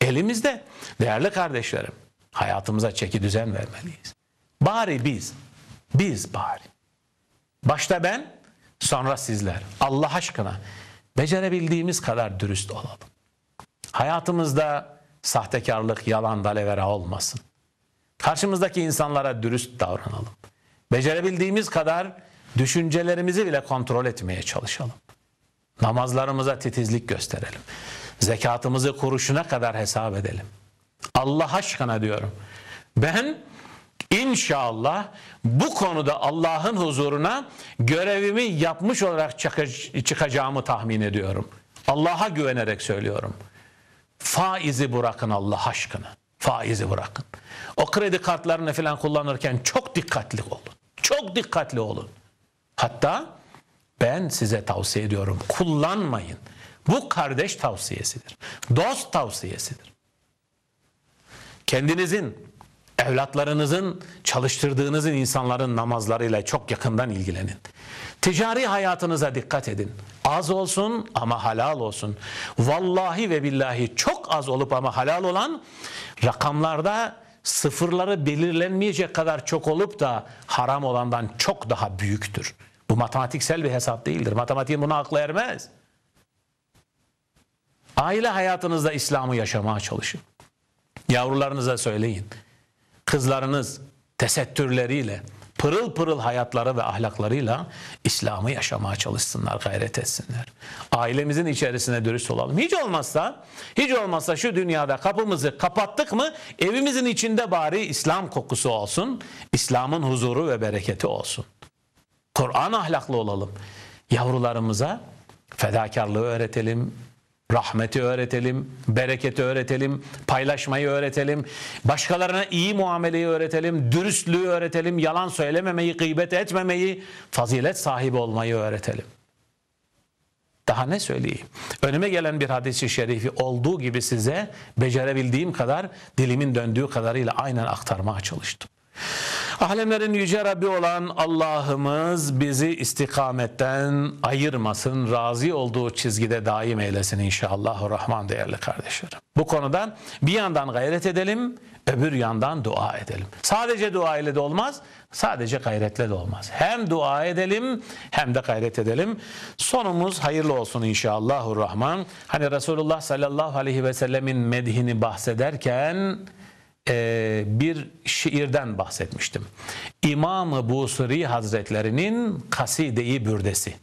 elimizde. Değerli kardeşlerim, hayatımıza çeki düzen vermeliyiz. Bari biz, biz bari. Başta ben, sonra sizler. Allah aşkına becerebildiğimiz kadar dürüst olalım. Hayatımızda sahtekarlık, yalan, dalavera olmasın. Karşımızdaki insanlara dürüst davranalım. Becerebildiğimiz kadar düşüncelerimizi bile kontrol etmeye çalışalım. Namazlarımıza titizlik gösterelim. Zekatımızı kuruşuna kadar hesap edelim. Allah aşkına diyorum. Ben inşallah bu konuda Allah'ın huzuruna görevimi yapmış olarak çıkacağımı tahmin ediyorum. Allah'a güvenerek söylüyorum. Faizi bırakın Allah aşkına. Faizi bırakın. O kredi kartlarını falan kullanırken çok dikkatli olun. Çok dikkatli olun. Hatta ben size tavsiye ediyorum. Kullanmayın. Bu kardeş tavsiyesidir. Dost tavsiyesidir. Kendinizin, evlatlarınızın, çalıştırdığınızın insanların namazlarıyla çok yakından ilgilenin. Ticari hayatınıza dikkat edin. Az olsun ama halal olsun. Vallahi ve billahi çok az olup ama halal olan rakamlarda sıfırları belirlenmeyecek kadar çok olup da haram olandan çok daha büyüktür. Bu matematiksel bir hesap değildir. Matematiğin buna aklı ermez. Aile hayatınızda İslam'ı yaşamaya çalışın. Yavrularınıza söyleyin. Kızlarınız tesettürleriyle, pırıl pırıl hayatları ve ahlaklarıyla İslam'ı yaşamaya çalışsınlar, gayret etsinler. Ailemizin içerisine dürüst olalım. Hiç olmazsa, hiç olmazsa şu dünyada kapımızı kapattık mı evimizin içinde bari İslam kokusu olsun, İslam'ın huzuru ve bereketi olsun. Kur'an ahlaklı olalım. Yavrularımıza fedakarlığı öğretelim, rahmeti öğretelim, bereketi öğretelim, paylaşmayı öğretelim, başkalarına iyi muameleyi öğretelim, dürüstlüğü öğretelim, yalan söylememeyi, gıybet etmemeyi, fazilet sahibi olmayı öğretelim. Daha ne söyleyeyim? Önüme gelen bir hadisi şerifi olduğu gibi size becerebildiğim kadar, dilimin döndüğü kadarıyla aynen aktarmaya çalıştım. Alemlerin yüce Rabbi olan Allah'ımız bizi istikametten ayırmasın, razı olduğu çizgide daim eylesin inşallah. Rahman değerli kardeşlerim. Bu konuda bir yandan gayret edelim, öbür yandan dua edelim. Sadece dua ile de olmaz, sadece gayretle de olmaz. Hem dua edelim hem de gayret edelim. Sonumuz hayırlı olsun inşallah. Rahman. Hani Resulullah sallallahu aleyhi ve sellemin medhini bahsederken e, bir şiirden bahsetmiştim. İmam-ı Busiri Hazretlerinin Kaside-i Bürdesi.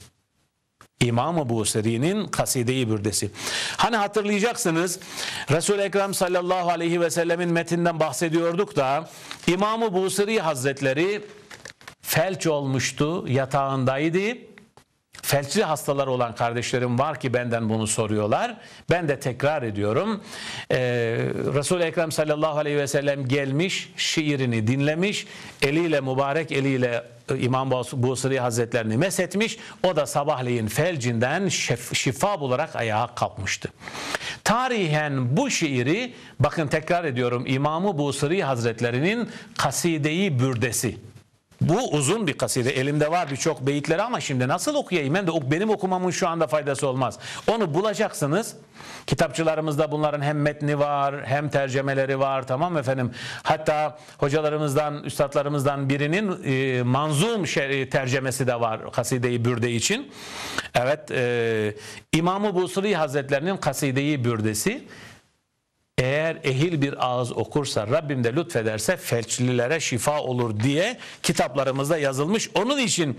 İmam-ı Busiri'nin Kaside-i Bürdesi. Hani hatırlayacaksınız Resul-i Ekrem sallallahu aleyhi ve sellemin metinden bahsediyorduk da İmam-ı Busiri Hazretleri felç olmuştu, yatağındaydı. Felçli hastalar olan kardeşlerim var ki benden bunu soruyorlar. Ben de tekrar ediyorum. Ee, Resul-i Ekrem sallallahu aleyhi ve sellem gelmiş, şiirini dinlemiş, eliyle mübarek eliyle İmam Busri Hazretlerini mesetmiş. O da sabahleyin felcinden şef, şifa bularak ayağa kalkmıştı. Tarihen bu şiiri, bakın tekrar ediyorum İmam-ı Busri Hazretlerinin Kaside-i Bürdesi. Bu uzun bir kaside. Elimde var birçok beyitleri ama şimdi nasıl okuyayım? Hem de benim okumamın şu anda faydası olmaz. Onu bulacaksınız. Kitapçılarımızda bunların hem metni var hem tercemeleri var tamam efendim? Hatta hocalarımızdan, üstadlarımızdan birinin e, manzum şer- tercemesi de var Kaside-i Bürde için. Evet, e, İmam-ı Busri Hazretlerinin Kaside-i Bürdesi eğer ehil bir ağız okursa Rabbim de lütfederse felçlilere şifa olur diye kitaplarımızda yazılmış. Onun için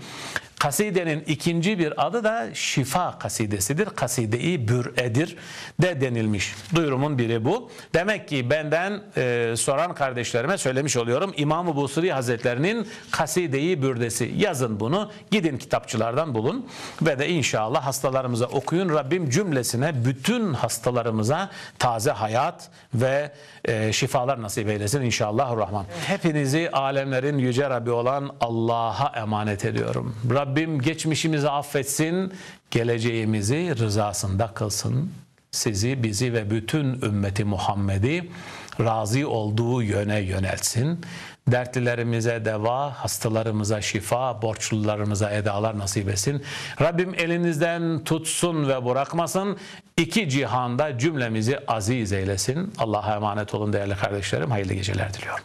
kasidenin ikinci bir adı da şifa kasidesidir. Kaside-i bür'edir de denilmiş. Duyurumun biri bu. Demek ki benden e, soran kardeşlerime söylemiş oluyorum. İmam-ı Busri Hazretlerinin Kaside-i Bürdesi. Yazın bunu. Gidin kitapçılardan bulun. Ve de inşallah hastalarımıza okuyun. Rabbim cümlesine bütün hastalarımıza taze hayat ve e, şifalar nasip eylesin inşallah rahman. Hepinizi alemlerin yüce Rabbi olan Allah'a emanet ediyorum. Rabbim geçmişimizi affetsin, geleceğimizi rızasında kılsın. Sizi, bizi ve bütün ümmeti Muhammed'i razı olduğu yöne yöneltsin. Dertlilerimize deva, hastalarımıza şifa, borçlularımıza edalar nasip etsin. Rabbim elinizden tutsun ve bırakmasın. İki cihanda cümlemizi aziz eylesin. Allah'a emanet olun değerli kardeşlerim. Hayırlı geceler diliyorum.